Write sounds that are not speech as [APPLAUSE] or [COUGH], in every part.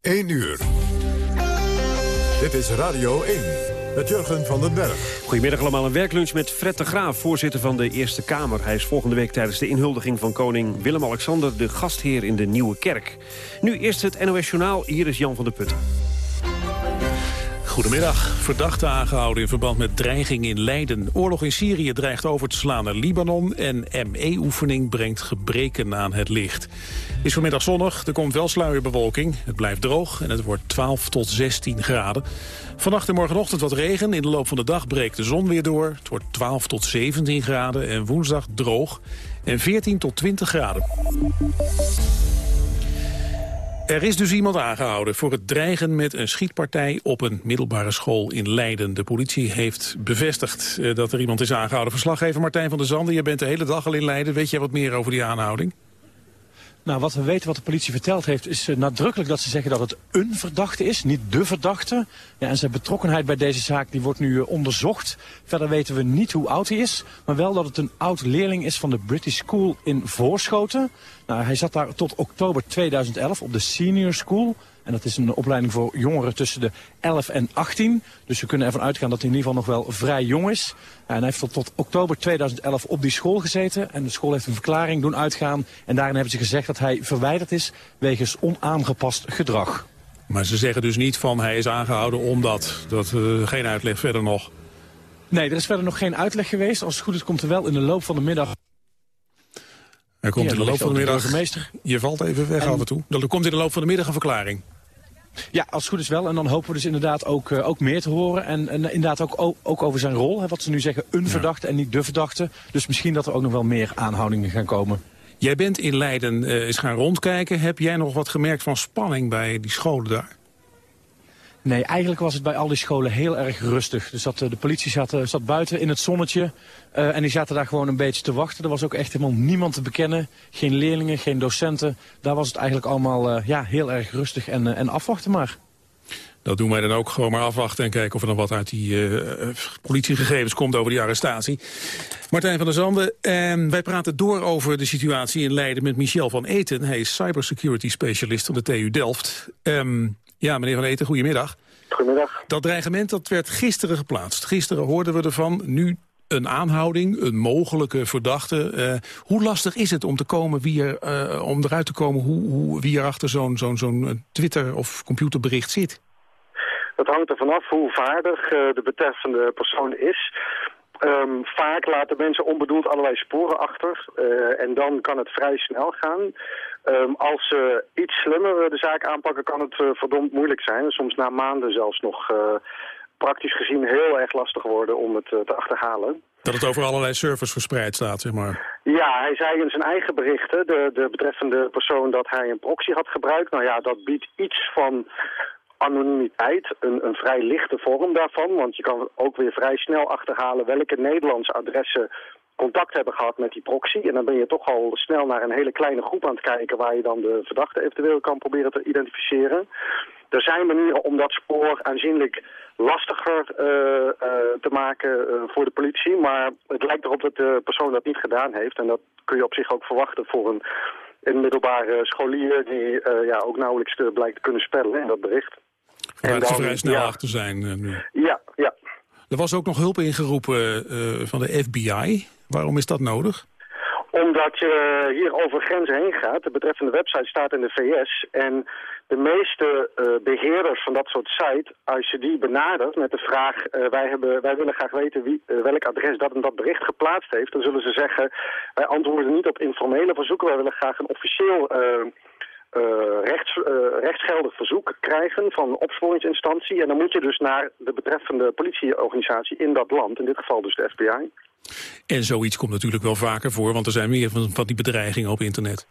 1 uur. Dit is Radio 1 met Jurgen van den Berg. Goedemiddag allemaal, een werklunch met Fred de Graaf, voorzitter van de Eerste Kamer. Hij is volgende week tijdens de inhuldiging van koning Willem-Alexander... de gastheer in de Nieuwe Kerk. Nu eerst het NOS Journaal, hier is Jan van der Putten. Goedemiddag. Verdachte aangehouden in verband met dreiging in Leiden. Oorlog in Syrië dreigt over te slaan naar Libanon... en ME-oefening brengt gebreken aan het licht. Is vanmiddag zonnig, er komt wel sluierbewolking. Het blijft droog en het wordt 12 tot 16 graden. Vannacht en morgenochtend wat regen. In de loop van de dag breekt de zon weer door. Het wordt 12 tot 17 graden en woensdag droog. En 14 tot 20 graden. Er is dus iemand aangehouden voor het dreigen met een schietpartij op een middelbare school in Leiden. De politie heeft bevestigd eh, dat er iemand is aangehouden. Verslaggever Martijn van der Zanden, je bent de hele dag al in Leiden. Weet jij wat meer over die aanhouding? Nou, wat we weten, wat de politie verteld heeft, is uh, nadrukkelijk dat ze zeggen dat het een verdachte is, niet de verdachte. Ja, en zijn betrokkenheid bij deze zaak die wordt nu uh, onderzocht. Verder weten we niet hoe oud hij is, maar wel dat het een oud leerling is van de British School in Voorschoten. Nou, hij zat daar tot oktober 2011 op de Senior School. En dat is een opleiding voor jongeren tussen de 11 en 18. Dus we kunnen ervan uitgaan dat hij in ieder geval nog wel vrij jong is. En hij heeft tot, tot oktober 2011 op die school gezeten. En de school heeft een verklaring doen uitgaan. En daarin hebben ze gezegd dat hij verwijderd is wegens onaangepast gedrag. Maar ze zeggen dus niet van hij is aangehouden omdat. Dat uh, geen uitleg verder nog. Nee, er is verder nog geen uitleg geweest. Als het goed is komt er wel in de loop van de middag er komt in de loop van de middag... Je valt even weg af en toe. Er komt in de loop van de middag een verklaring. Ja, als het goed is wel. En dan hopen we dus inderdaad ook, uh, ook meer te horen. En, en inderdaad ook, ook, over zijn rol. Hè, wat ze nu zeggen, een verdachte en niet de verdachte. Dus misschien dat er ook nog wel meer aanhoudingen gaan komen. Jij bent in Leiden uh, eens gaan rondkijken. Heb jij nog wat gemerkt van spanning bij die scholen daar? Nee, eigenlijk was het bij al die scholen heel erg rustig. Dus dat, eh, de politie zat, eh, zat buiten in het zonnetje uh, en die zaten daar gewoon een beetje te wachten. Er was ook echt helemaal niemand te bekennen. Geen leerlingen, geen docenten. Daar was het eigenlijk allemaal ja, heel erg rustig en, en afwachten maar. Dat doen wij dan ook gewoon maar afwachten en kijken of er nog wat uit die politiegegevens komt over die arrestatie. Martijn van der Zanden, uh, wij praten door over de situatie in Leiden met Michel van Eten. Hij is cybersecurity specialist van de TU Delft. Um, ja, meneer Van Eten, goedemiddag. Goedemiddag. Dat dreigement dat werd gisteren geplaatst. Gisteren hoorden we ervan, nu een aanhouding, een mogelijke verdachte. Uh, hoe lastig is het om, te komen wie er, uh, om eruit te komen hoe, hoe, wie er achter zo'n zo'n zo'n Twitter- of computerbericht zit? Dat hangt er vanaf hoe vaardig uh, de betreffende persoon is. Um, vaak laten mensen onbedoeld allerlei sporen achter. en dan kan het vrij snel gaan. Um, als ze iets slimmer de zaak aanpakken, kan het uh, verdomd moeilijk zijn. Soms na maanden zelfs nog uh, praktisch gezien heel erg lastig worden om het te achterhalen. Dat het over allerlei servers verspreid staat, zeg maar. Ja, hij zei in zijn eigen berichten, de, de betreffende persoon, dat hij een proxy had gebruikt. Nou ja, dat biedt iets van anonimiteit, een, een vrij lichte vorm daarvan. Want je kan ook weer vrij snel achterhalen welke Nederlandse adressen contact hebben gehad met die proxy. En dan ben je toch al snel naar een hele kleine groep aan het kijken... waar je dan de verdachte eventueel kan proberen te identificeren. Er zijn manieren om dat spoor aanzienlijk lastiger uh, uh, te maken uh, voor de politie. Maar het lijkt erop dat de persoon dat niet gedaan heeft. En dat kun je op zich ook verwachten voor een, een middelbare scholier... die ja, ook nauwelijks blijkt te kunnen spellen in dat bericht. En ze vrij snel ja, achter zijn nu. Ja. Er was ook nog hulp ingeroepen van de FBI. Waarom is dat nodig? Omdat je hier over grenzen heen gaat. De betreffende website staat in de VS. En de meeste uh, beheerders van dat soort site, als je die benadert met de vraag... Wij, hebben, wij willen graag weten wie, welk adres dat en dat bericht geplaatst heeft... dan zullen ze zeggen, wij antwoorden niet op informele verzoeken. Wij willen graag een officieel rechts, uh, rechtsgeldig verzoek krijgen van opsporingsinstantie. En dan moet je dus naar de betreffende politieorganisatie in dat land, in dit geval dus de FBI. En zoiets komt natuurlijk wel vaker voor, want er zijn meer van, van die bedreigingen op internet.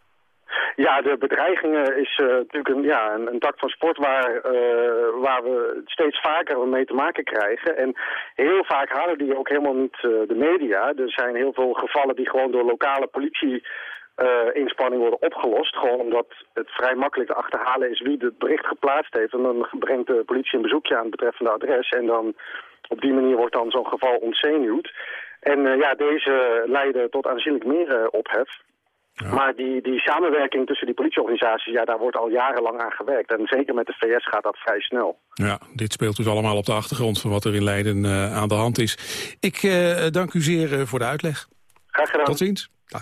Ja, de bedreigingen is uh, natuurlijk een, ja, een, een, tak van sport waar, uh, waar we steeds vaker mee te maken krijgen. En heel vaak halen die ook helemaal niet uh, de media. Er zijn heel veel gevallen die gewoon door lokale politie inspanning worden opgelost. Gewoon omdat het vrij makkelijk te achterhalen is wie het bericht geplaatst heeft. En dan brengt de politie een bezoekje aan het betreffende adres. En dan op die manier wordt dan zo'n geval ontzenuwd. En uh, ja, deze leiden tot aanzienlijk meer uh, ophef. Maar die, die samenwerking tussen die politieorganisaties, ja, daar wordt al jarenlang aan gewerkt. En zeker met de VS gaat dat vrij snel. Ja, dit speelt dus allemaal op de achtergrond van wat er in Leiden uh, aan de hand is. Ik dank u zeer voor de uitleg. Graag gedaan. Tot ziens. Dag.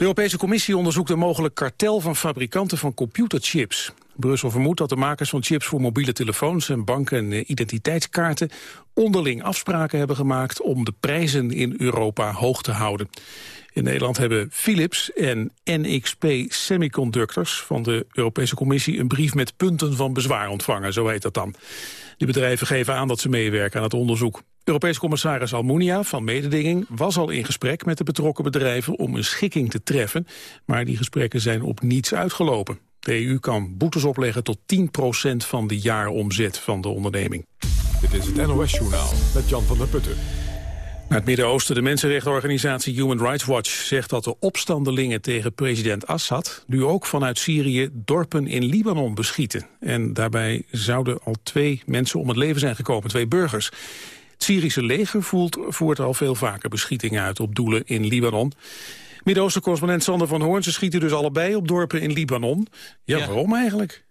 De Europese Commissie onderzoekt een mogelijk kartel van fabrikanten van computerchips. Brussel vermoedt dat de makers van chips voor mobiele telefoons en banken en identiteitskaarten onderling afspraken hebben gemaakt om de prijzen in Europa hoog te houden. In Nederland hebben Philips en NXP Semiconductors van de Europese Commissie een brief met punten van bezwaar ontvangen, zo heet dat dan. Die bedrijven geven aan dat ze meewerken aan het onderzoek. Europees commissaris Almunia van Mededinging was al in gesprek met de betrokken bedrijven om een schikking te treffen, maar die gesprekken zijn op niets uitgelopen. De EU kan boetes opleggen tot 10% van de jaaromzet van de onderneming. Dit is het NOS Journaal met Jan van der Putten. Het Midden-Oosten, de mensenrechtenorganisatie Human Rights Watch zegt dat de opstandelingen tegen president Assad nu ook vanuit Syrië dorpen in Libanon beschieten. En daarbij zouden al twee mensen om het leven zijn gekomen, twee burgers. Het Syrische leger voert, voert al veel vaker beschietingen uit op doelen in Libanon. Midden-Oosten-correspondent Sander van Hoorn, ze schieten dus allebei op dorpen in Libanon. Ja, ja. waarom eigenlijk?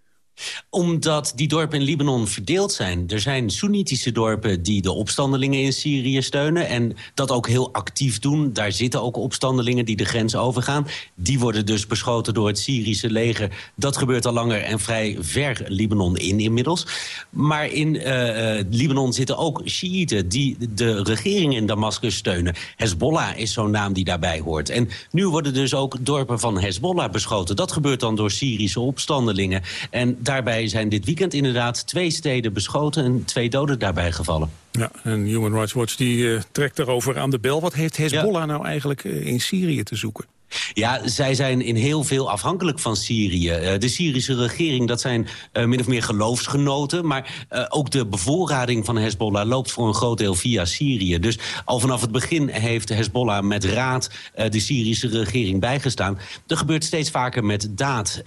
Omdat die dorpen in Libanon verdeeld zijn. Er zijn Soenitische dorpen die de opstandelingen in Syrië steunen... en dat ook heel actief doen. Daar zitten ook opstandelingen die de grens overgaan. Die worden dus beschoten door het Syrische leger. Dat gebeurt al langer en vrij ver Libanon in inmiddels. Maar in uh, Libanon zitten ook Shiiten die de regering in Damascus steunen. Hezbollah is zo'n naam die daarbij hoort. En nu worden dus ook dorpen van Hezbollah beschoten. Dat gebeurt dan door Syrische opstandelingen. En daarbij zijn dit weekend inderdaad twee steden beschoten... en twee doden daarbij gevallen. Ja, en Human Rights Watch die, uh, trekt daarover aan de bel. Wat heeft Hezbollah ja. nou eigenlijk uh, in Syrië te zoeken? Ja, zij zijn in heel veel afhankelijk van Syrië. Uh, de Syrische regering, dat zijn uh, min of meer geloofsgenoten... maar uh, ook de bevoorrading van Hezbollah loopt voor een groot deel via Syrië. Dus al vanaf het begin heeft Hezbollah met raad de Syrische regering bijgestaan. Er gebeurt steeds vaker met daad.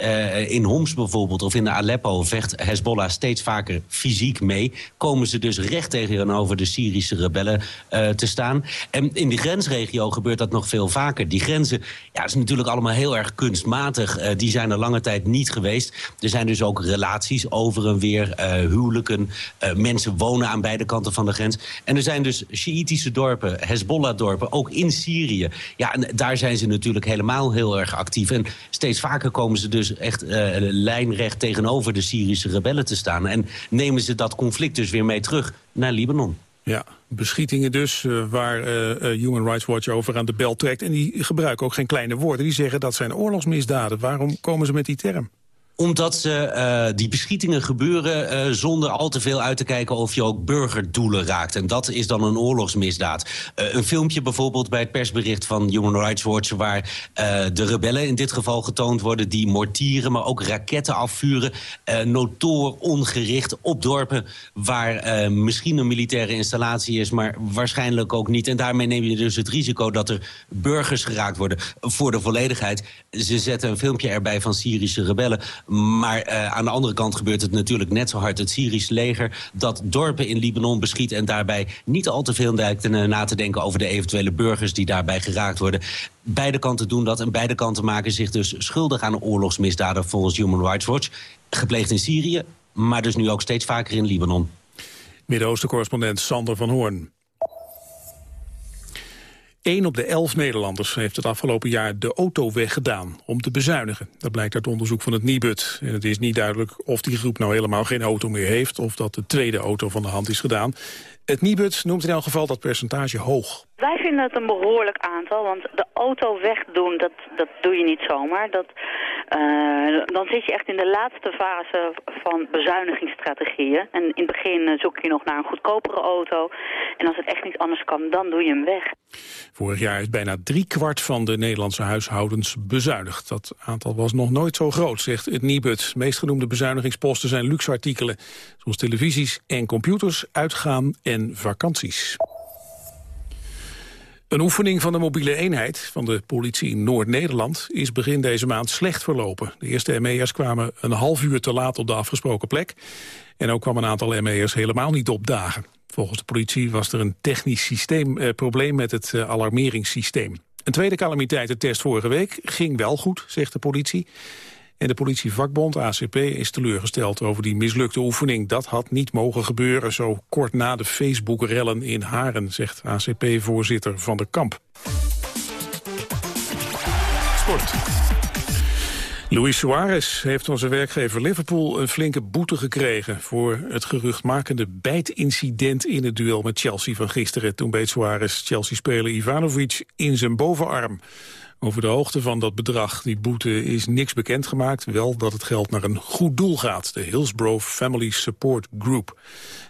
in Homs bijvoorbeeld, of in de Aleppo... vecht Hezbollah steeds vaker fysiek mee. Komen ze dus recht tegenover de Syrische rebellen te staan. En in die grensregio gebeurt dat nog veel vaker. Die grenzen ja, het is natuurlijk allemaal heel erg kunstmatig. Uh, die zijn er lange tijd niet geweest. Er zijn dus ook relaties over en weer, uh, huwelijken. Uh, mensen wonen aan beide kanten van de grens. En er zijn dus Sjiitische dorpen, Hezbollah-dorpen, ook in Syrië. Ja, en daar zijn ze natuurlijk helemaal heel erg actief. En steeds vaker komen ze dus echt lijnrecht tegenover de Syrische rebellen te staan. En nemen ze dat conflict dus weer mee terug naar Libanon. Ja, beschietingen dus, uh, waar uh, Human Rights Watch over aan de bel trekt. En die gebruiken ook geen kleine woorden. Die zeggen dat zijn oorlogsmisdaden. Waarom komen ze met die term? Omdat ze, uh, die beschietingen gebeuren uh, zonder al te veel uit te kijken of je ook burgerdoelen raakt. En dat is dan een oorlogsmisdaad. Uh, een filmpje bijvoorbeeld bij het persbericht van Human Rights Watch... waar de rebellen in dit geval getoond worden die mortieren... maar ook raketten afvuren, notoor ongericht op dorpen... waar misschien een militaire installatie is, maar waarschijnlijk ook niet. En daarmee neem je dus het risico dat er burgers geraakt worden. Voor de volledigheid, ze zetten een filmpje erbij van Syrische rebellen... Maar uh, aan de andere kant gebeurt het natuurlijk net zo hard. Het Syrische leger dat dorpen in Libanon beschiet... en daarbij niet al te veel na te denken over de eventuele burgers... die daarbij geraakt worden. Beide kanten doen dat en beide kanten maken zich dus schuldig aan oorlogsmisdaden... volgens Human Rights Watch, gepleegd in Syrië... maar dus nu ook steeds vaker in Libanon. Midden-Oosten-correspondent Sander van Hoorn. 1 op de 11 Nederlanders heeft het afgelopen jaar de auto weggedaan om te bezuinigen. Dat blijkt uit onderzoek van het Nibud. En het is niet duidelijk of die groep nou helemaal geen auto meer heeft... of dat de tweede auto van de hand is gedaan. Het Nibud noemt in elk geval dat percentage hoog. Wij vinden het een behoorlijk aantal, want de auto wegdoen, dat, dat doe je niet zomaar. Dat, uh, dan zit je echt in de laatste fase van bezuinigingsstrategieën. En in het begin zoek je nog naar een goedkopere auto. En als het echt niet anders kan, dan doe je hem weg. Vorig jaar is bijna driekwart van de Nederlandse huishoudens bezuinigd. Dat aantal was nog nooit zo groot, zegt het Nibud. Meest genoemde bezuinigingsposten zijn luxe artikelen, zoals televisies en computers, uitgaan en vakanties. Een oefening van de mobiele eenheid van de politie Noord-Nederland is begin deze maand slecht verlopen. De eerste ME'ers kwamen een half uur te laat op de afgesproken plek. En ook kwam een aantal ME'ers helemaal niet opdagen. Volgens de politie was er een technisch systeemprobleem eh, met het eh, alarmeringssysteem. Een tweede calamiteitentest vorige week ging wel goed, zegt de politie. En de politievakbond ACP is teleurgesteld over die mislukte oefening. Dat had niet mogen gebeuren zo kort na de Facebook-rellen in Haren, zegt ACP-voorzitter Van der Kamp. Sport. Luis Suarez heeft onze werkgever Liverpool een flinke boete gekregen... voor het geruchtmakende bijtincident in het duel met Chelsea van gisteren. Toen beet Suarez Chelsea-speler Ivanovic in zijn bovenarm. Over de hoogte van dat bedrag, die boete, is niks bekendgemaakt. Wel dat het geld naar een goed doel gaat, de Hillsborough Family Support Group.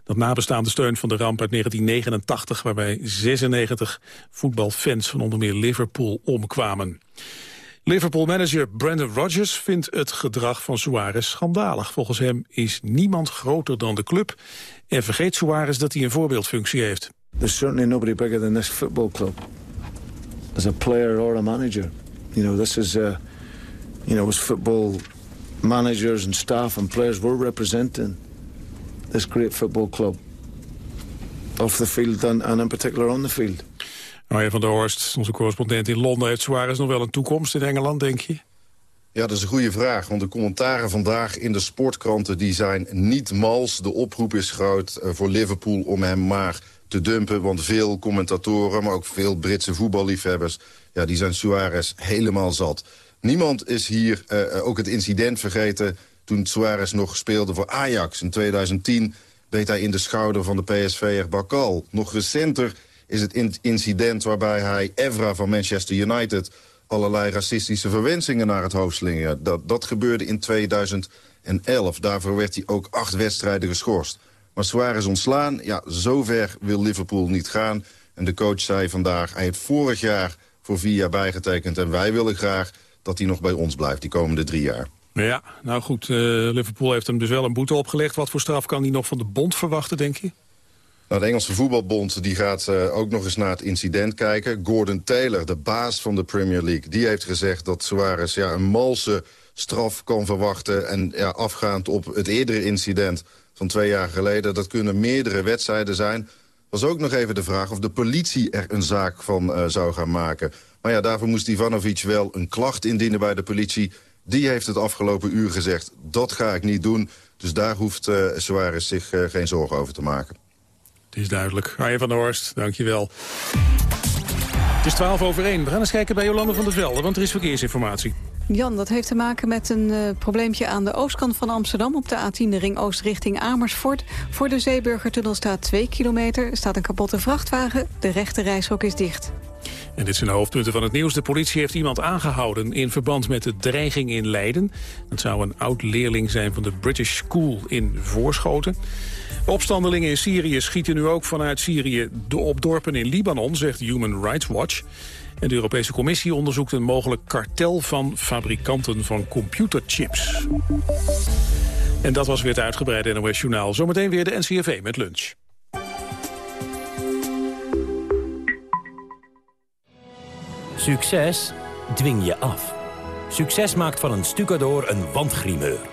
Dat nabestaande steun van de ramp uit 1989... waarbij 96 voetbalfans van onder meer Liverpool omkwamen. Liverpool-manager Brandon Rodgers vindt het gedrag van Suarez schandalig. Volgens hem is niemand groter dan de club... en vergeet Suarez dat hij een voorbeeldfunctie heeft. There's certainly nobody bigger than this football club. As a player or a manager. You know, this is, uh, you know, as football managers and staff and players, we're representing this great football club. Off the field and in particular on the field. Arjen van der Horst, onze correspondent in Londen... heeft Suarez nog wel een toekomst in Engeland, denk je? Ja, dat is een goede vraag. Want de commentaren vandaag in de sportkranten die zijn niet mals. De oproep is groot eh, voor Liverpool om hem maar te dumpen. Want veel commentatoren, maar ook veel Britse voetballiefhebbers... Ja, die zijn Suarez helemaal zat. Niemand is hier uh, ook het incident vergeten... toen Suarez nog speelde voor Ajax. In 2010 beet hij in de schouder van de PSV'er Bakal. Nog recenter is het incident waarbij hij Evra van Manchester United... allerlei racistische verwensingen naar het hoofd slingen. Dat, dat gebeurde in 2011. Daarvoor werd hij ook acht wedstrijden geschorst. Maar Suarez ontslaan, ja, zover wil Liverpool niet gaan. En de coach zei vandaag, hij heeft vorig jaar voor vier jaar bijgetekend... en wij willen graag dat hij nog bij ons blijft, die komende drie jaar. Ja, nou goed, uh, Liverpool heeft hem dus wel een boete opgelegd. Wat voor straf kan hij nog van de bond verwachten, denk je? Nou, de Engelse voetbalbond die gaat uh, ook nog eens naar het incident kijken. Gordon Taylor, de baas van de Premier League, die heeft gezegd dat Suarez ja, een malse straf kan verwachten. En ja, afgaand op het eerdere incident van twee jaar geleden... dat kunnen meerdere wedstrijden zijn. Was ook nog even de vraag of de politie er een zaak van uh, zou gaan maken. Maar ja, daarvoor moest Ivanovic wel een klacht indienen bij de politie. Die heeft het afgelopen uur gezegd, dat ga ik niet doen. Dus daar hoeft uh, Suarez zich geen zorgen over te maken. Het is duidelijk. Arjen van der Horst, dankjewel. Het is 12 over 1. We gaan eens kijken bij Jolande van der Velde, want er is verkeersinformatie. Jan, dat heeft te maken met een uh, probleempje aan de oostkant van Amsterdam... op de A10, de ring oost richting Amersfoort. Voor de Zeeburgertunnel staat 2 kilometer. Er staat een kapotte vrachtwagen. De rechte reishok is dicht. En dit zijn de hoofdpunten van het nieuws. De politie heeft iemand aangehouden in verband met de dreiging in Leiden. Dat zou een oud-leerling zijn van de British School in Voorschoten. Opstandelingen in Syrië schieten nu ook vanuit Syrië op dorpen in Libanon, zegt Human Rights Watch. En de Europese Commissie onderzoekt een mogelijk kartel van fabrikanten van computerchips. En dat was weer het uitgebreide NOS Journaal. Zometeen weer de NCRV met lunch. Succes dwing je af. Succes maakt van een stucador een wandgrimeur.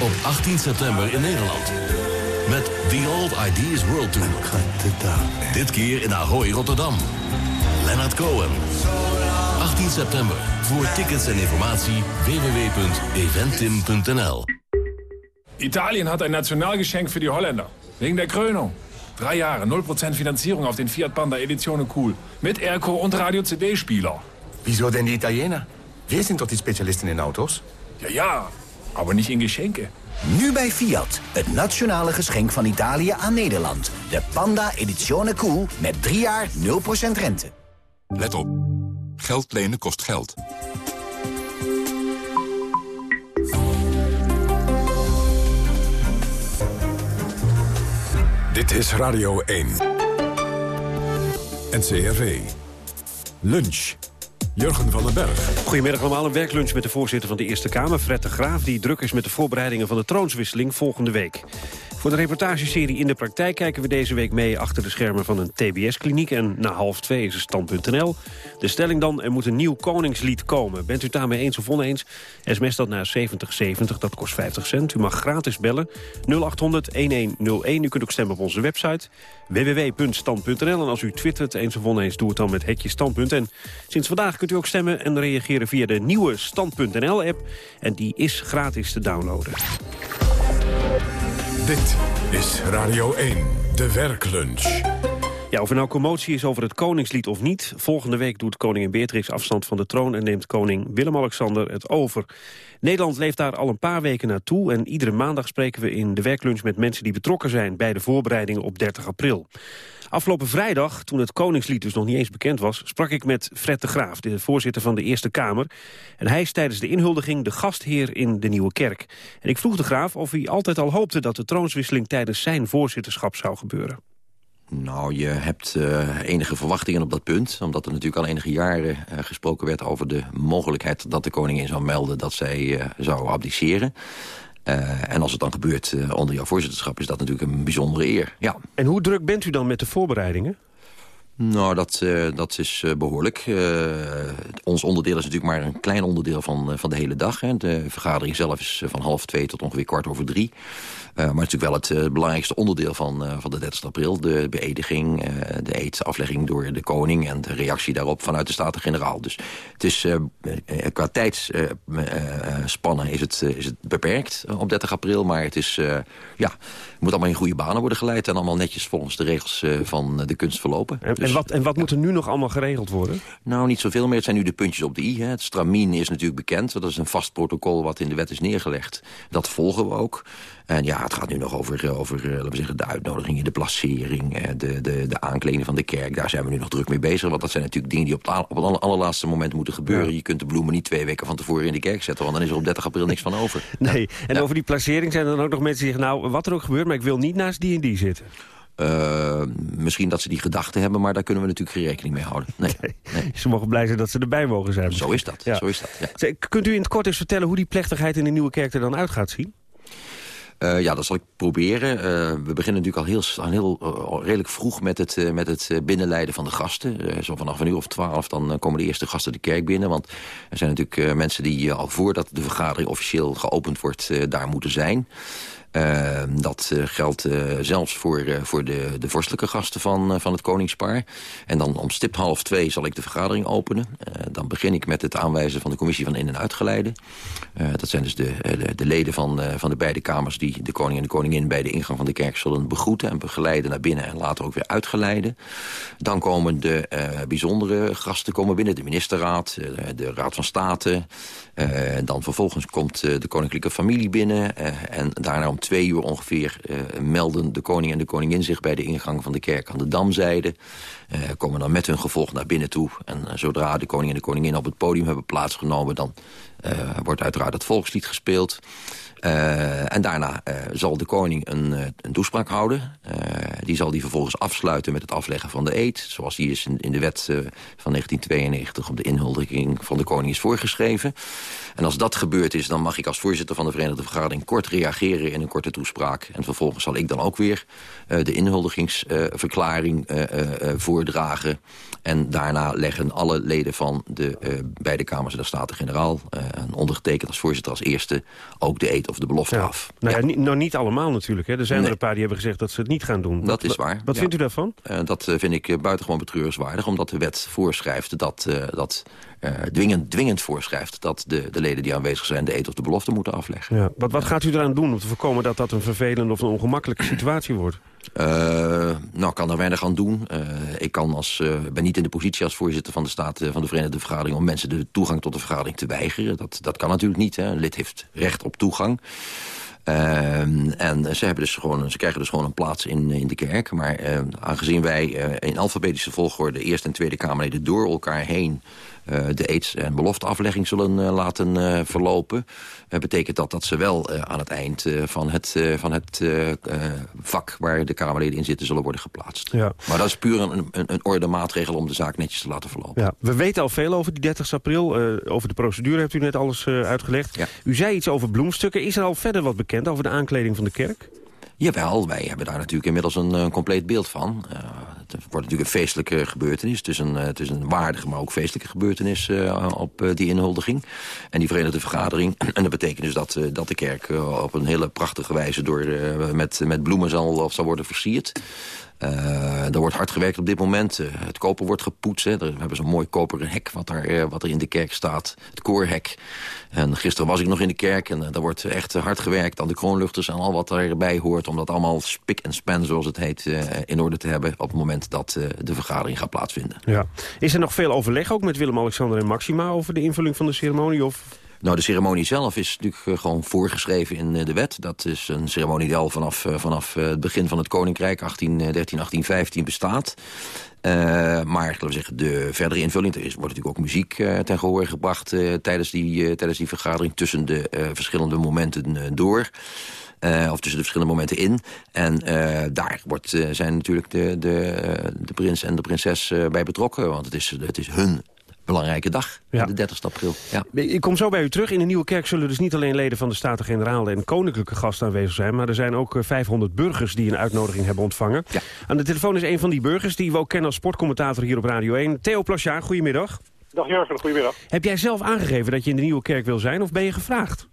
Op 18 september in Nederland. Met The Old Ideas World Tour. Dit keer in Ahoy, Rotterdam. Leonard Cohen. 18 september. Voor tickets en informatie www.eventim.nl Italien hat ein Nationalgeschenk für die Holländer. Wegen der Krönung. Drei Jahre, 0% Finanzierung auf den Fiat Panda Edizione Cool. Mit Airco und Radio-CD-Spieler. Wieso denn die Italiener? Wir sind doch die Spezialisten in Autos. Ja, ja, aber nicht in Geschenke. Nu bij Fiat, het nationale geschenk van Italië aan Nederland. De Panda Edizione Cool met 3 jaar 0% rente. Let op. Geld lenen kost geld. Dit is Radio 1. NCRV. Lunch. Jurgen van den Berg. Goedemiddag allemaal, een werklunch met de voorzitter van de Eerste Kamer, Fred de Graaf... die druk is met de voorbereidingen van de troonswisseling volgende week. Voor de reportageserie In de Praktijk kijken we deze week mee... achter de schermen van een TBS-kliniek. En na half twee is het stand.nl. De stelling dan, er moet een nieuw koningslied komen. Bent u het daarmee eens of oneens? SMS dat naar 7070, dat kost 50 cent. U mag gratis bellen, 0800-1101. U kunt ook stemmen op onze website www.stand.nl. En als u twittert eens of oneens, doe het dan met Hekje Standpunt. En sinds vandaag kunt u ook stemmen en reageren via de nieuwe Stand.nl-app. En die is gratis te downloaden. Dit is Radio 1, de werklunch. Ja, of er nou commotie is over het koningslied of niet... volgende week doet koningin Beatrix afstand van de troon... en neemt koning Willem-Alexander het over. Nederland leeft daar al een paar weken naartoe... en iedere maandag spreken we in de werklunch met mensen die betrokken zijn... bij de voorbereidingen op 30 april. Afgelopen vrijdag, toen het Koningslied dus nog niet eens bekend was... sprak ik met Fred de Graaf, de voorzitter van de Eerste Kamer. En hij is tijdens de inhuldiging de gastheer in de Nieuwe Kerk. En ik vroeg de Graaf of hij altijd al hoopte... dat de troonswisseling tijdens zijn voorzitterschap zou gebeuren. Nou, je hebt uh, enige verwachtingen op dat punt. Omdat er natuurlijk al enige jaren uh, gesproken werd over de mogelijkheid... dat de koningin zou melden dat zij uh, zou abdiceren. En als het dan gebeurt onder jouw voorzitterschap... is dat natuurlijk een bijzondere eer, ja. En hoe druk bent u dan met de voorbereidingen? Nou, dat, uh, dat is uh, behoorlijk. Uh, ons onderdeel is natuurlijk maar een klein onderdeel van, van de hele dag. Hè. De vergadering zelf is van half twee tot ongeveer kwart over drie. maar het is natuurlijk wel het belangrijkste onderdeel van, van de 30 april. De beëdiging, de eedsaflegging door de koning... en de reactie daarop vanuit de Staten-Generaal. Dus het is, qua tijdsspannen is, het, is het beperkt op 30 april. Maar het is, ja, moet allemaal in goede banen worden geleid... en allemaal netjes volgens de regels van de kunst verlopen. En, wat, en wat moet er nu nog allemaal geregeld worden? Nou, niet zoveel meer. Het zijn nu de puntjes op de i. Hè. Het stramien is natuurlijk bekend. Dat is een vast protocol wat in de wet is neergelegd. Dat volgen we ook. En ja, het gaat nu nog over, over laten we zeggen, de uitnodigingen, de placering... de, de, de aankleding van de kerk. Daar zijn we nu nog druk mee bezig. Want dat zijn natuurlijk dingen die op het, op het allerlaatste moment moeten gebeuren. Je kunt de bloemen niet twee weken van tevoren in de kerk zetten... want dan is er op 30 april niks van over. Nee, en over die placering zijn er dan ook nog mensen die zeggen... nou, wat er ook gebeurt, maar ik wil niet naast die en die zitten. Uh, misschien dat ze die gedachten hebben, maar daar kunnen we natuurlijk geen rekening mee houden. Nee, nee. [LAUGHS] Ze mogen blij zijn dat ze erbij mogen zijn. Zo is dat. Ja. Zo is dat ja. Kunt u in het kort eens vertellen hoe die plechtigheid in de Nieuwe Kerk er dan uit gaat zien? Uh, ja, dat zal ik proberen. Uh, we beginnen natuurlijk al heel, al heel uh, redelijk vroeg met het, met het binnenleiden van de gasten. zo vanaf een uur of twaalf dan komen de eerste gasten de kerk binnen. Want er zijn natuurlijk mensen die al voordat de vergadering officieel geopend wordt daar moeten zijn. Uh, dat uh, geldt uh, zelfs voor, voor de, de vorstelijke gasten van, van het koningspaar. En dan om stipt half twee zal ik de vergadering openen. dan begin ik met het aanwijzen van de commissie van in- en uitgeleide. dat zijn dus de, de, de, leden van, van de beide kamers... die de koning en de koningin bij de ingang van de kerk zullen begroeten... en begeleiden naar binnen en later ook weer uitgeleiden. Dan komen de bijzondere gasten komen binnen. De ministerraad, de Raad van State... dan vervolgens komt de koninklijke familie binnen... en daarna om twee uur ongeveer melden de koning en de koningin zich... bij de ingang van de kerk aan de Damzijde. Komen dan met hun gevolg naar binnen toe. En zodra de koning en de koningin op het podium hebben plaatsgenomen... dan wordt uiteraard het volkslied gespeeld... En daarna zal de koning een, een toespraak houden. die zal die vervolgens afsluiten met het afleggen van de eed. Zoals die is in, in de wet van 1992 op de inhuldiging van de koning is voorgeschreven. En als dat gebeurd is, dan mag ik als voorzitter van de Verenigde Vergadering... kort reageren in een korte toespraak. En vervolgens zal ik dan ook weer de inhuldigingsverklaring voordragen. En daarna leggen alle leden van de beide kamers en de Staten-Generaal... ondergetekend als voorzitter als eerste ook de eed of de belofte ja. af. Nou, ja. Niet, nou, niet allemaal natuurlijk. Hè. Er zijn nee. er een paar die hebben gezegd dat ze het niet gaan doen. Dat Dat is waar. Wat vindt u daarvan? Dat vind ik buitengewoon betreurenswaardig, omdat de wet voorschrijft dat, dat dwingend, dwingend voorschrijft dat de, de leden die aanwezig zijn de eet of de belofte moeten afleggen. Ja. Wat, wat gaat u eraan doen om te voorkomen dat dat een vervelende of een ongemakkelijke [CLEARS THROAT] situatie wordt? nou, ik kan er weinig aan doen. ik kan als, ben niet in de positie als voorzitter van de Staten van de Verenigde Vergadering om mensen de toegang tot de vergadering te weigeren. Dat, dat kan natuurlijk niet. Hè. Een lid heeft recht op toegang. Uh, en ze, hebben dus gewoon, ze krijgen dus gewoon een plaats in, in de kerk. Maar aangezien wij in alfabetische volgorde... Eerste en Tweede Kamerleden door elkaar heen... Uh, de aids- en belofteaflegging zullen uh, laten uh, verlopen... betekent dat dat ze wel aan het eind van het, van het vak... waar de Kamerleden in zitten zullen worden geplaatst. Ja. Maar dat is puur een, een, een orde maatregel om de zaak netjes te laten verlopen. Ja. We weten al veel over die 30 april. over de procedure hebt u net alles uitgelegd. Ja. U zei iets over bloemstukken. Is er al verder wat bekend over de aankleding van de kerk? Jawel, wij hebben daar natuurlijk inmiddels een, een compleet beeld van. Uh, het wordt natuurlijk een feestelijke gebeurtenis. Het is een, het is een waardige, maar ook feestelijke gebeurtenis uh, op uh, die inhuldiging. En die Verenigde Vergadering. [CLEARS THROAT] En dat betekent dus dat, dat de kerk op een hele prachtige wijze... Door, met, met bloemen zal, zal worden versierd. Uh, er wordt hard gewerkt op dit moment. Uh, het koper wordt gepoetst. Hè. We hebben zo'n mooi koperen hek wat er, uh, wat er in de kerk staat. Het koorhek. En gisteren was ik nog in de kerk en daar wordt echt hard gewerkt aan de kroonluchters en al wat erbij hoort. Om dat allemaal spik en span, zoals het heet, in orde te hebben op het moment dat de vergadering gaat plaatsvinden. Ja. Is er nog veel overleg ook met Willem-Alexander en Maxima over de invulling van de ceremonie? Of... Nou, de ceremonie zelf is natuurlijk gewoon voorgeschreven in de wet. Dat is een ceremonie die al vanaf, vanaf het begin van het Koninkrijk, 1813, 1815, bestaat. Maar laten we zeggen, de verdere invulling... er wordt natuurlijk ook muziek uh, ten gehoor gebracht... Tijdens, die, tijdens die vergadering tussen de verschillende momenten door... Of tussen de verschillende momenten in. En daar wordt, zijn natuurlijk de, de, de prins en de prinses bij betrokken. Want het is, het is hun belangrijke dag, ja. de 30 april. Ja. Ik kom zo bij u terug. In de Nieuwe Kerk zullen dus niet alleen leden van de Staten-Generaal... en koninklijke gasten aanwezig zijn... maar er zijn ook 500 burgers die een uitnodiging hebben ontvangen. Ja. Aan de telefoon is een van die burgers... die we ook kennen als sportcommentator hier op Radio 1. Theo Plasjaar, goedemiddag. Dag Jurgen, goedemiddag. Heb jij zelf aangegeven dat je in de Nieuwe Kerk wil zijn... of ben je gevraagd?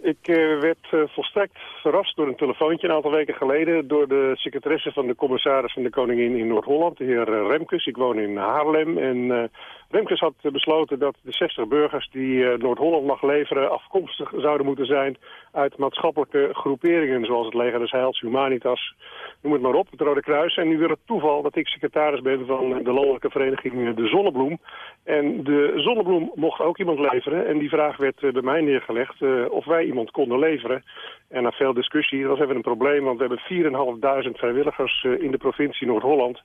Ik uh, werd uh, volstrekt verrast door een telefoontje een aantal weken geleden... door de secretaresse van de commissaris van de Koningin in Noord-Holland, de heer Remkes. Ik woon in Haarlem en Remkes had besloten dat de 60 burgers die Noord-Holland mag leveren... afkomstig zouden moeten zijn uit maatschappelijke groeperingen... zoals het Leger des Heils, Humanitas, noem het maar op, het Rode Kruis. En nu weer het toeval dat ik secretaris ben van de landelijke vereniging De Zonnebloem. En de Zonnebloem mocht ook iemand leveren en die vraag werd bij mij neergelegd... of wij iemand konden leveren. En na veel discussie, dat was even een probleem, want we hebben 4.500 vrijwilligers in de provincie Noord-Holland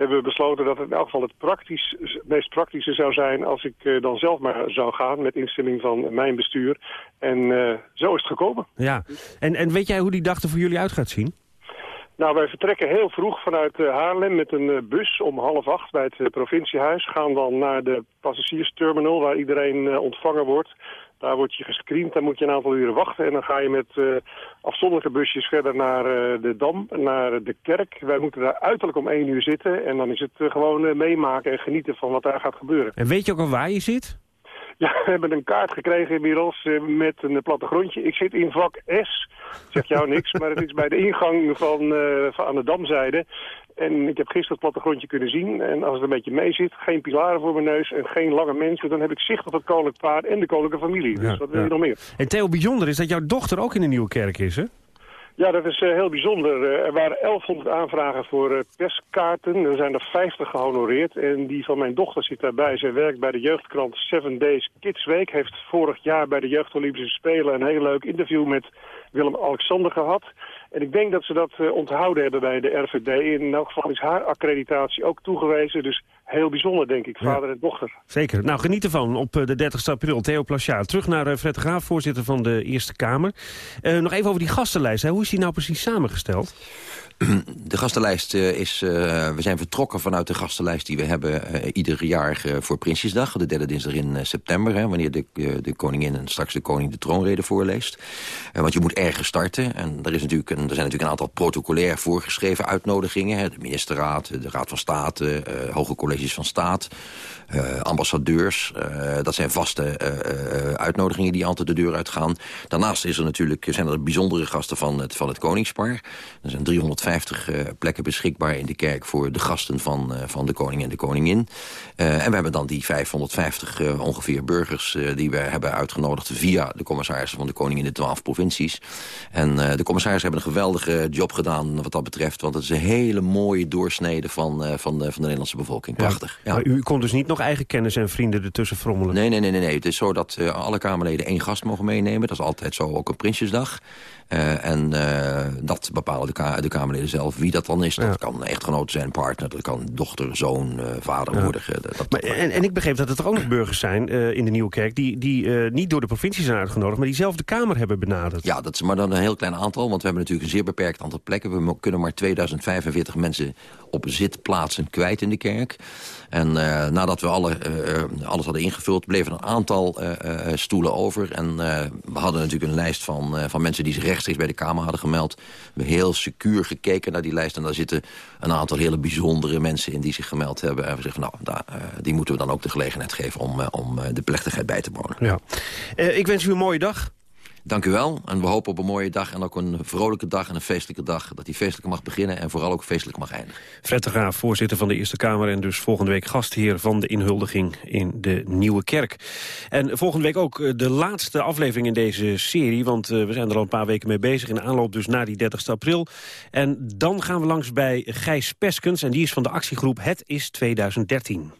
hebben we besloten dat het in elk geval het, praktisch, het meest praktische zou zijn... als ik uh, dan zelf maar zou gaan met instemming van mijn bestuur. En uh, zo is het gekomen. Ja, en, en weet jij hoe die dag er voor jullie uit gaat zien? Nou, wij vertrekken heel vroeg vanuit uh, Haarlem met een bus om half acht bij het provinciehuis. Gaan dan naar de passagiersterminal waar iedereen ontvangen wordt. Daar word je gescreend, dan moet je een aantal uren wachten. En dan ga je met uh, afzonderlijke busjes verder naar uh, de Dam, naar de kerk. Wij moeten daar uiterlijk om één uur zitten. En dan is het uh, gewoon meemaken en genieten van wat daar gaat gebeuren. En weet je ook al waar je zit? Ja, [LAUGHS] we hebben een kaart gekregen inmiddels met een plattegrondje. Ik zit in vak S. Zegt jou niks, maar het is bij de ingang van, van aan de Damzijde. En ik heb gisteren het plattegrondje kunnen zien. En als het een beetje mee zit, geen pilaren voor mijn neus en geen lange mensen... dan heb ik zicht op het koninklijk paard en de koninklijke familie. Dus wat wil je nog meer? En Theo, bijzonder is dat jouw dochter ook in de Nieuwe Kerk is, hè? Ja, dat is eh, heel bijzonder. Eh, er waren 1100 aanvragen voor eh, perskaarten. Er zijn er 50 gehonoreerd. En die van mijn dochter zit daarbij. Zij werkt bij de jeugdkrant Seven Days Kids Week. Heeft vorig jaar bij de Jeugd Olympische Spelen een heel leuk interview met Willem-Alexander gehad. En ik denk dat ze dat eh, onthouden hebben bij de RVD. In elk geval is haar accreditatie ook toegewezen. Dus heel bijzonder, denk ik, vader en dochter. Zeker. Nou, geniet ervan op eh, de 30 april. Theo Plasjaar. Terug naar uh, Fred de Graaf, voorzitter van de Eerste Kamer. Eh, nog even over die gastenlijst. Hè. Hoe is die nou precies samengesteld? [CLEARS THROAT] De gastenlijst is... Uh, we zijn vertrokken vanuit de gastenlijst die we hebben uh, ieder jaar voor Prinsjesdag. De derde dinsdag in september, hè, wanneer de, de koningin en straks de koning de troonrede voorleest. want je moet ergens starten. En er, is natuurlijk een, er zijn natuurlijk een aantal protocolair voorgeschreven uitnodigingen. Hè, de ministerraad, de Raad van State, Hoge College van staat... Uh, ambassadeurs. Uh, dat zijn vaste uh, uitnodigingen die altijd de deur uitgaan. Daarnaast is er natuurlijk, zijn er bijzondere gasten van het, van het Koningspaar. Er zijn 350 plekken beschikbaar in de kerk... voor de gasten van, van de koning en de koningin. en we hebben dan die 550 ongeveer burgers... die we hebben uitgenodigd via de commissarissen van de koning in de 12 provincies. En de commissarissen hebben een geweldige job gedaan wat dat betreft. Want het is een hele mooie doorsnede van, van, van de Nederlandse bevolking. Prachtig. Ja. Maar u komt dus niet nog eigen kennis en vrienden ertussen frommelen? Nee, nee, nee. nee, nee. Het is zo dat uh, alle Kamerleden één gast mogen meenemen. Dat is altijd zo, ook op Prinsjesdag. Uh, en uh, dat bepalen de, ka de, Kamerleden zelf. Wie dat dan is, dat kan echtgenoot zijn, partner... dat kan dochter, zoon, vader, ja. moeder. Dat, maar, en, en, ik begreep dat er ook nog burgers zijn in de Nieuwe Kerk... die, die niet door de provincie zijn uitgenodigd... maar die zelf de Kamer hebben benaderd. Ja, dat is maar dan een heel klein aantal. Want we hebben natuurlijk een zeer beperkt aantal plekken. We kunnen maar 2045 mensen op zitplaatsen kwijt in de kerk. En uh, nadat we alle, uh, alles hadden ingevuld, bleven een aantal stoelen over. En we hadden natuurlijk een lijst van, van mensen die zich rechtstreeks bij de Kamer hadden gemeld. We hebben heel secuur gekeken naar die lijst. En daar zitten een aantal hele bijzondere mensen in die zich gemeld hebben. En we zeggen, nou, daar, die moeten we dan ook de gelegenheid geven om, om de plechtigheid bij te wonen. Ja. ik wens u een mooie dag. Dank u wel. En we hopen op een mooie dag en ook een vrolijke dag en een feestelijke dag. Dat die feestelijk mag beginnen en vooral ook feestelijk mag eindigen. De Graaf, voorzitter van de Eerste Kamer... en dus volgende week gastheer van de inhuldiging in de Nieuwe Kerk. En volgende week ook eh, de laatste aflevering in deze serie... want uh, we zijn er al een paar weken mee bezig... in aanloop dus naar die 30 april. En dan gaan we langs bij Gijs Peskens... en die is van de actiegroep Het is 2013.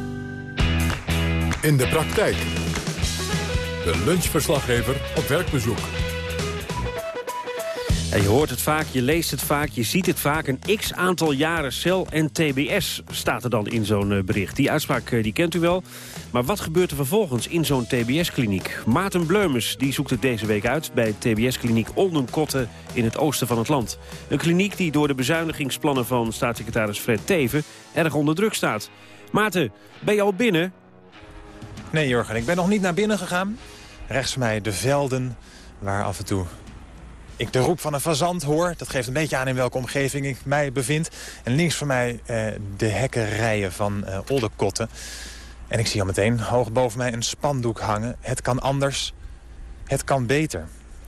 in de praktijk. De lunchverslaggever op werkbezoek. je hoort het vaak, je leest het vaak, je ziet het vaak. Een x-aantal jaren cel en tbs staat er dan in zo'n eh, bericht. Die uitspraak eh, die kent u wel. Maar wat gebeurt er vervolgens in zo'n tbs-kliniek? Maarten Bleumers die zoekt het deze week uit... bij tbs-kliniek Oldenkotten in het oosten van het land. Een kliniek die door de bezuinigingsplannen van staatssecretaris Fred Teven... erg onder druk staat. Maarten, ben je al binnen? Nee, Jurgen, ik ben nog niet naar binnen gegaan. Rechts van mij de velden waar af en toe ik de roep van een fazant hoor. Dat geeft een beetje aan in welke omgeving ik mij bevind. En links van mij eh, de hekkerijen van eh, Oldekotten. En ik zie al meteen hoog boven mij een spandoek hangen. Het kan anders, het kan beter.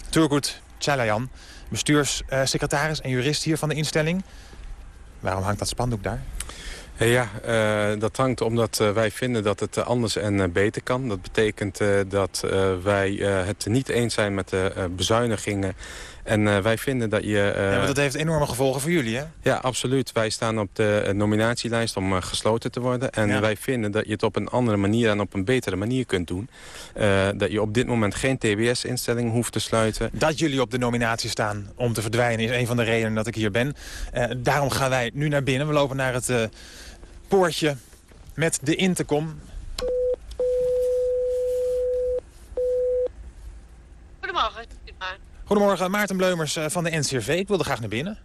Turgut Chalayan, bestuurssecretaris en jurist hier van de instelling. Waarom hangt dat spandoek daar? Ja, uh, dat hangt omdat uh, wij vinden dat het anders en beter kan. Dat betekent dat wij het niet eens zijn met de bezuinigingen. En wij vinden dat je... ja, want dat heeft enorme gevolgen voor jullie, hè? Ja, absoluut. Wij staan op de nominatielijst om gesloten te worden. En wij vinden dat je het op een andere manier en op een betere manier kunt doen. dat je op dit moment geen TBS-instelling hoeft te sluiten. Dat jullie op de nominatie staan om te verdwijnen is een van de redenen dat ik hier ben. daarom gaan wij nu naar binnen. We lopen naar het poortje met de intercom. Goedemorgen. Goedemorgen, Maarten Bleumers eh, van de NCRV. Ik wilde graag naar binnen.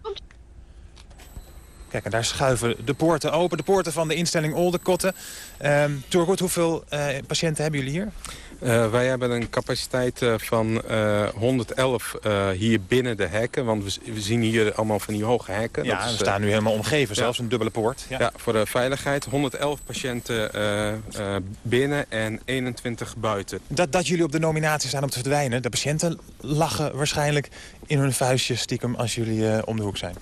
Kijk, en daar schuiven de poorten open. De poorten van de instelling Oldekotten. Um, Turgut, hoeveel uh, patiënten hebben jullie hier? Uh, wij hebben een capaciteit uh, van uh, 111 hier binnen de hekken. Want we, we, zien hier allemaal van die hoge hekken. Ja, we staan nu helemaal omgeven, zelfs een dubbele poort. Ja. ja. voor de veiligheid. 111 patiënten binnen en 21 buiten. Dat, dat jullie op de nominatie staan om te verdwijnen. De patiënten lachen waarschijnlijk in hun vuistjes stiekem als jullie om de hoek zijn.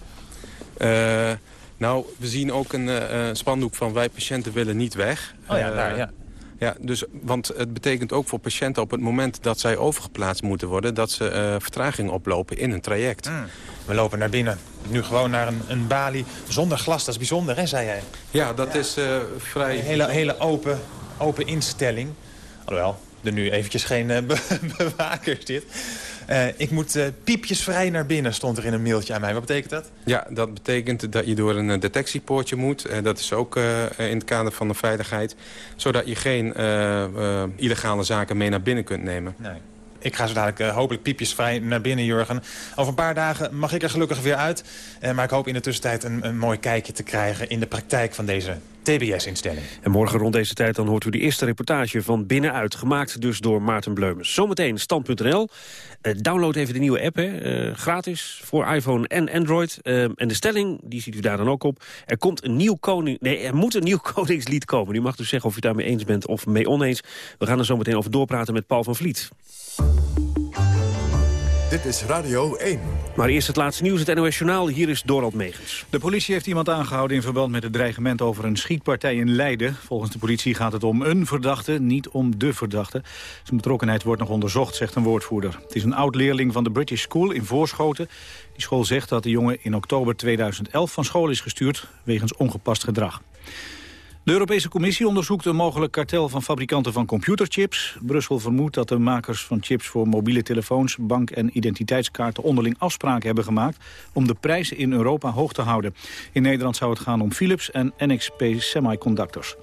nou, we zien ook een spandoek van wij patiënten willen niet weg. Oh ja, daar, ja. Ja, dus, want het betekent ook voor patiënten op het moment dat zij overgeplaatst moeten worden... dat ze uh, vertraging oplopen in een traject. Mm. We lopen naar binnen. Nu gewoon naar een, een balie zonder glas. Dat is bijzonder, hè, zei jij? Ja, dat ja. is uh, vrij... Een hele, hele open, open instelling. Alhoewel, er nu eventjes geen uh, [LAUGHS] be bewakers dit. Eh, ik moet uh, piepjesvrij naar binnen, stond er in een mailtje aan mij. Wat betekent dat? Ja, dat betekent dat je door een detectiepoortje moet. Uh, dat is ook in het kader van de veiligheid. Zodat je geen illegale zaken mee naar binnen kunt nemen. Nee. Ik ga zo dadelijk uh, hopelijk piepjesvrij naar binnen, Jurgen. Over een paar dagen mag ik er gelukkig weer uit. Uh, maar ik hoop in de tussentijd een, een mooi kijkje te krijgen... in de praktijk van deze TBS-instelling. En morgen rond deze tijd dan hoort u de eerste reportage van binnenuit. Gemaakt dus door Maarten Bleumens. Zometeen stand.nl. Uh, download even de nieuwe app, hè. gratis voor iPhone en Android. en de stelling, die ziet u daar dan ook op. Er komt een nieuw koning... Nee, er moet een nieuw [LAUGHS] koningslied komen. U mag dus zeggen of u daarmee eens bent of mee oneens. We gaan er zo meteen over doorpraten met Paul van Vliet. Dit is Radio 1. Maar eerst het laatste nieuws, het NOS Journaal. Hier is Dorald Megens. De politie heeft iemand aangehouden in verband met het dreigement over een schietpartij in Leiden. Volgens de politie gaat het om een verdachte, niet om de verdachte. Zijn betrokkenheid wordt nog onderzocht, zegt een woordvoerder. Het is een oud-leerling van de British School in Voorschoten. Die school zegt dat de jongen in oktober 2011 van school is gestuurd wegens ongepast gedrag. De Europese Commissie onderzoekt een mogelijk kartel van fabrikanten van computerchips. Brussel vermoedt dat de makers van chips voor mobiele telefoons, bank- en identiteitskaarten onderling afspraken hebben gemaakt om de prijzen in Europa hoog te houden. In Nederland zou het gaan om Philips en NXP Semiconductors.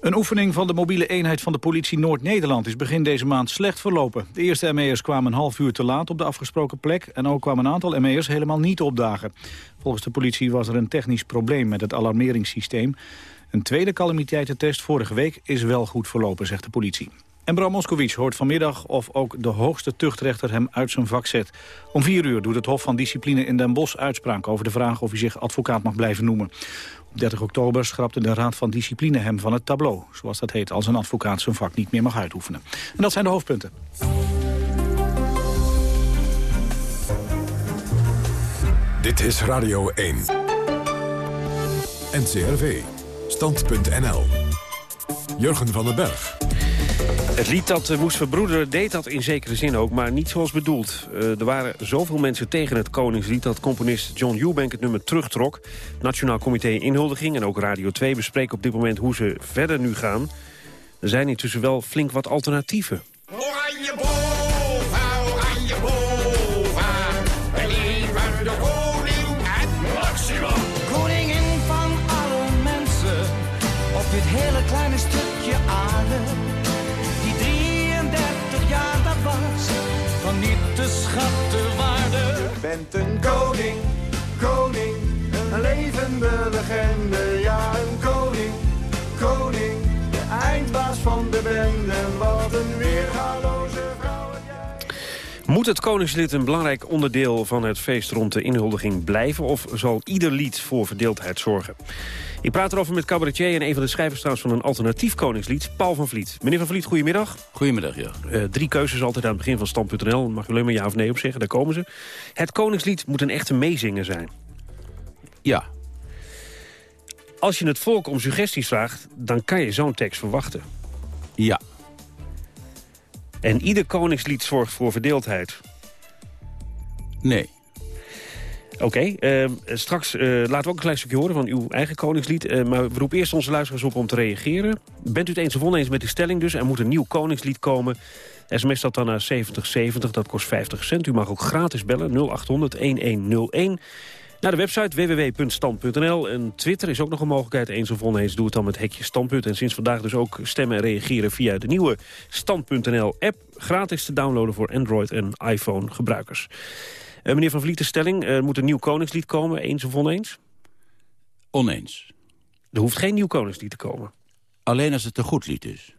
Een oefening van de mobiele eenheid van de politie Noord-Nederland is begin deze maand slecht verlopen. De eerste ME'ers kwamen een half uur te laat op de afgesproken plek en ook kwamen een aantal ME'ers helemaal niet opdagen. Volgens de politie was er een technisch probleem met het alarmeringssysteem. Een tweede calamiteitentest vorige week is wel goed verlopen, zegt de politie. En Bram Moskowitz hoort vanmiddag of ook de hoogste tuchtrechter hem uit zijn vak zet. Om vier uur doet het Hof van Discipline in Den Bosch uitspraak over de vraag of hij zich advocaat mag blijven noemen. Op 30 oktober schrapte de Raad van Discipline hem van het tableau, zoals dat heet als een advocaat zijn vak niet meer mag uitoefenen. En dat zijn de hoofdpunten. Dit is Radio 1. NCRV. Stand.nl. Jurgen van den Berg. Het lied dat uh, moest verbroederen deed dat in zekere zin ook, maar niet zoals bedoeld. Uh, er waren zoveel mensen tegen het Koningslied dat componist John Eubank het nummer terugtrok. Nationaal Comité Inhuldiging en ook Radio 2 bespreken op dit moment hoe ze verder nu gaan. Er zijn intussen wel flink wat alternatieven. Oranje niet te schatten waarde. Je bent een koning, koning, een levende legende. Ja, een koning, koning, de eindbaas van de bende. Wat een weergaloze vrouw. Moet het Koningslied een belangrijk onderdeel van het feest rond de inhuldiging blijven... of zal ieder lied voor verdeeldheid zorgen? Ik praat erover met cabaretier en een van de schrijvers trouwens van een alternatief Koningslied, Paul van Vliet. Meneer van Vliet, goedemiddag. Goedemiddag, ja. Uh, drie keuzes altijd aan het begin van Stand.nl. Mag je alleen maar ja of nee op zeggen, daar komen ze. Het Koningslied moet een echte meezinger zijn. Ja. Als je het volk om suggesties vraagt, dan kan je zo'n tekst verwachten. Ja. En ieder koningslied zorgt voor verdeeldheid. Nee. Oké, okay, uh, straks uh, laten we ook een klein stukje horen van uw eigen koningslied. Uh, maar we roepen eerst onze luisteraars op om te reageren. Bent u het eens of oneens met de stelling dus? Er moet een nieuw koningslied komen. SMS dat dan naar 7070, dat kost 50 cent. U mag ook gratis bellen, 0800-1101. Naar de website www.stand.nl. En Twitter is ook nog een mogelijkheid. Eens of oneens, doe het dan met hekje standpunt. En sinds vandaag dus ook stemmen en reageren via de nieuwe Stand.nl-app. Gratis te downloaden voor Android en iPhone gebruikers. Uh, meneer Van Vliet, de stelling, er moet een nieuw koningslied komen. Eens of oneens? Oneens. Er hoeft geen nieuw koningslied te komen. Alleen als het een goed lied is.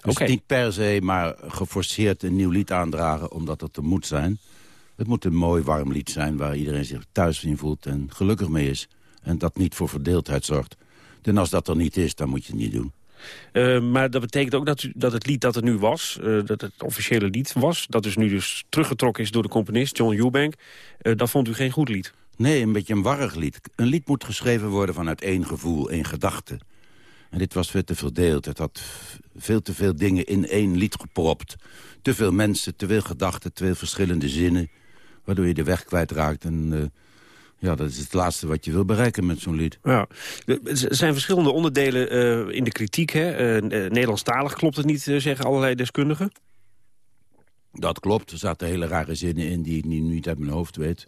Dus niet per se maar geforceerd een nieuw lied aandragen omdat het er moet zijn. Het moet een mooi warm lied zijn waar iedereen zich thuis in voelt en gelukkig mee is. En dat niet voor verdeeldheid zorgt. En als dat er niet is, dan moet je het niet doen. Uh, maar dat betekent ook dat, u, dat het lied dat er nu was, uh, dat het officiële lied was... dat dus nu dus teruggetrokken is door de componist John Eubank... Uh, dat vond u geen goed lied? Nee, een beetje een warrig lied. Een lied moet geschreven worden vanuit één gevoel, één gedachte. En dit was veel te verdeeld. Het had veel te veel dingen in één lied gepropt. Te veel mensen, te veel gedachten, te veel verschillende zinnen... waardoor je de weg kwijtraakt en... Ja, dat is het laatste wat je wil bereiken met zo'n lied. Ja. Er zijn verschillende onderdelen uh, in de kritiek. Hè? Uh, Nederlandstalig klopt het niet, zeggen allerlei deskundigen. Dat klopt, er zaten hele rare zinnen in die ik nu niet uit mijn hoofd weet.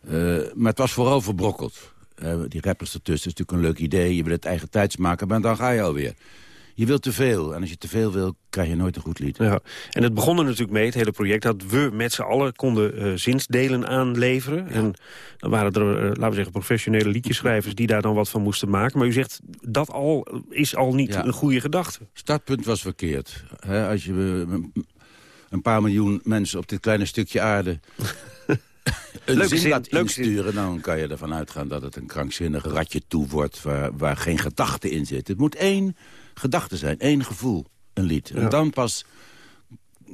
Eh, maar het was vooral verbrokkeld. Eh, die rappers ertussen is natuurlijk een leuk idee. Je wil het eigen tijds maken, maar dan ga je alweer. Je wilt te veel. En als je te veel wil, krijg je nooit een goed lied. Ja. En het begon er natuurlijk mee, het hele project... dat we met z'n allen konden eh, zinsdelen aanleveren. En dan waren er, eh, laten we zeggen, professionele liedjeschrijvers... die daar dan wat van moesten maken. Maar u zegt, dat al is al niet Ja. een goede gedachte. Startpunt was verkeerd. Als je eh, een paar miljoen mensen op dit kleine stukje aarde... [LAUGHS] een Leuke zin zin, laat zin. insturen... dan kan je ervan uitgaan dat het een krankzinnig ratje toe wordt... waar, waar geen gedachte in zit. Het moet één gedachte zijn, één gevoel, een lied. En dan pas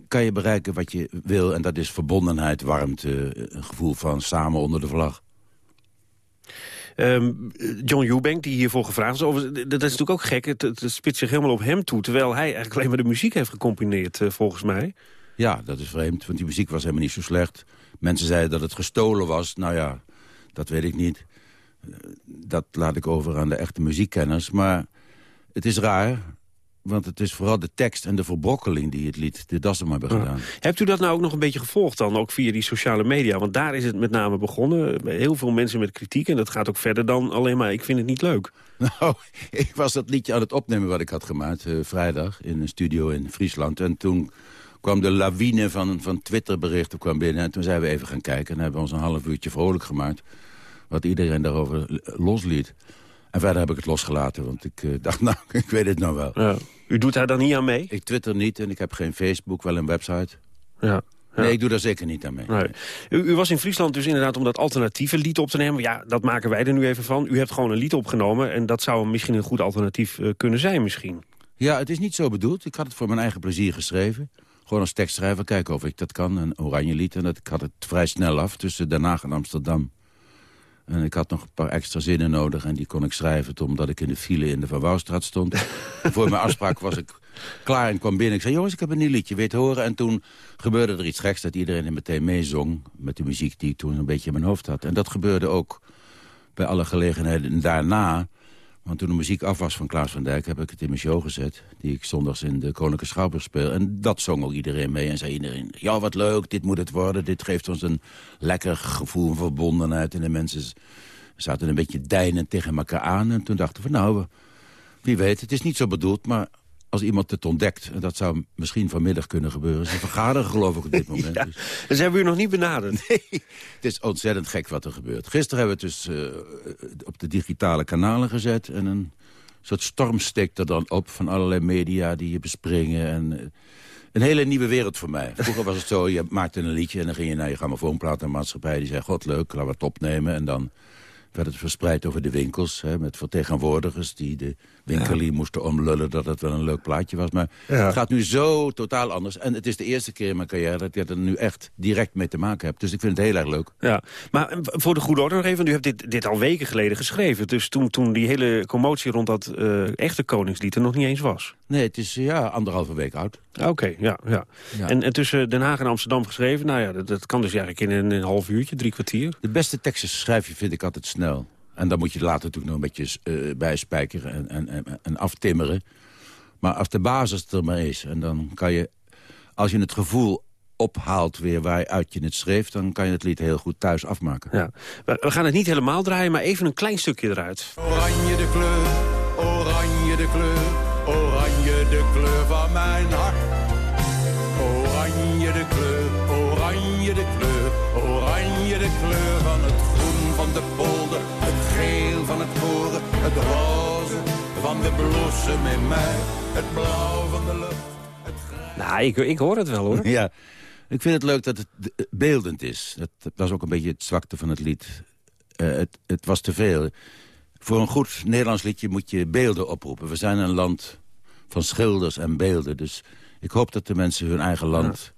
kan je bereiken wat je wil. En dat is verbondenheid, warmte, een gevoel van samen onder de vlag. Ehm, John Eubank, die hiervoor gevraagd is, over, dat is natuurlijk ook gek. Het, het spitst zich helemaal op hem toe, terwijl hij eigenlijk alleen maar de muziek heeft gecomponeerd, eh, volgens mij. Ja, dat is vreemd, want die muziek was helemaal niet zo slecht. Mensen zeiden dat het gestolen was. Nou ja, dat weet ik niet. Eh, Dat laat ik over aan de echte muziekkenners. Maar het is raar, want het is vooral de tekst en de verbrokkeling... die het lied de das om hebben gedaan. Hebt u dat nou ook nog een beetje gevolgd dan, ook via die sociale media? Want daar is het met name begonnen. Heel veel mensen met kritiek en dat gaat ook verder dan alleen maar... ik vind het niet leuk. [LAUGHS] Nou, ik was dat liedje aan het opnemen wat ik had gemaakt eh, vrijdag... in een studio in Friesland. En toen kwam de lawine van, van Twitterberichten kwam binnen. En toen zijn we even gaan kijken en hebben we ons een half uurtje vrolijk gemaakt. Wat iedereen daarover losliet. En verder heb ik het losgelaten, want ik eh, dacht, [LAUGHS] nou, ik weet het nou wel. U doet daar dan niet aan mee? Ik twitter niet en ik heb geen Facebook, wel een website. Ja. Nee, ik doe daar zeker niet aan mee. Nee. U, u was in Friesland dus inderdaad om dat alternatieve lied op te nemen. Ja, dat maken wij er nu even van. U hebt gewoon een lied opgenomen en dat zou misschien een goed alternatief eh, kunnen zijn misschien. Ja, het is niet zo bedoeld. Ik had het voor mijn eigen plezier geschreven. Gewoon als tekstschrijver, kijken of ik dat kan. Een oranje lied. En dat, ik had het vrij snel af tussen Den Haag en Amsterdam. En ik had nog een paar extra zinnen nodig. En die kon ik schrijven omdat ik in de file in de Van Wouwstraat stond. Voor mijn afspraak was ik klaar en kwam binnen. Ik zei, jongens, ik heb een nieuw liedje, weet horen? En toen gebeurde er iets geks dat iedereen er meteen meezong. Met de muziek die ik toen een beetje in mijn hoofd had. En dat gebeurde ook bij alle gelegenheden En daarna. Want toen de muziek af was van Klaas van Dijk... heb ik het in mijn show gezet, die ik zondags in de Koninklijke Schouwburg speel. En dat zong ook iedereen mee en zei iedereen... ja, wat leuk, dit moet het worden. Dit geeft ons een lekker gevoel van verbondenheid. En de mensen zaten een beetje deinend tegen elkaar aan. En toen dachten we, nou, wie weet, het is niet zo bedoeld... maar als iemand het ontdekt, en dat zou misschien vanmiddag kunnen gebeuren... ze vergaderen geloof ik op dit [LAUGHS] moment. Ja, Dus- dus hebben we u nog niet benaderd? Nee, het is ontzettend gek wat er gebeurt. Gisteren hebben we het dus eh, op de digitale kanalen gezet... en een soort storm steekt er dan op van allerlei media die je bespringen. En, eh, een hele nieuwe wereld voor mij. Vroeger was het zo, je maakte een liedje... en dan ging je naar je grammofoonplatenmaatschappij... die zei, god leuk, laten we het opnemen. En dan werd het verspreid over de winkels... Hè, met vertegenwoordigers die de winkelier moesten omlullen... dat het wel een leuk plaatje was. Maar Ja. het gaat nu zo totaal anders. En het is de eerste keer in mijn carrière dat ik er nu echt direct mee te maken heb. Dus ik vind het heel erg leuk. Ja, maar eh, voor de goede orde nog even, want u hebt dit, dit al weken geleden geschreven. Dus toen, toen die hele commotie rond dat eh, echte koningslied er nog niet eens was. Nee, het is ja, anderhalve week oud. Oké, ja. ja. Ja. En, en tussen Den Haag en Amsterdam geschreven, nou ja, dat, dat kan dus eigenlijk in een, een half uurtje, drie kwartier. De beste teksten schrijf je, vind ik, altijd snel. En dan moet je later natuurlijk nog een beetje eh, bijspijkeren en, en, en, en aftimmeren. Maar als de basis er maar is, en dan kan je... Als je het gevoel ophaalt weer waaruit je het schreef... dan kan je het lied heel goed thuis afmaken. Ja. We, we gaan het niet helemaal draaien, maar even een klein stukje eruit. Oranje de kleur, oranje de kleur, oranje de kleur van mijn hart. Oranje de kleur, oranje de kleur, oranje de kleur de polder, het geel van het koren, het roze van de bloesem in mij, het blauw van de lucht. Nou, ik, ik hoor het wel hoor. [LAUGHS] Ja, ik vind het leuk dat het beeldend is. Dat, dat was ook een beetje het zwakte van het lied. Eh, het, het was te veel. Voor een goed Nederlands liedje moet je beelden oproepen. We zijn een land van schilders en beelden. Dus ik hoop dat de mensen hun eigen land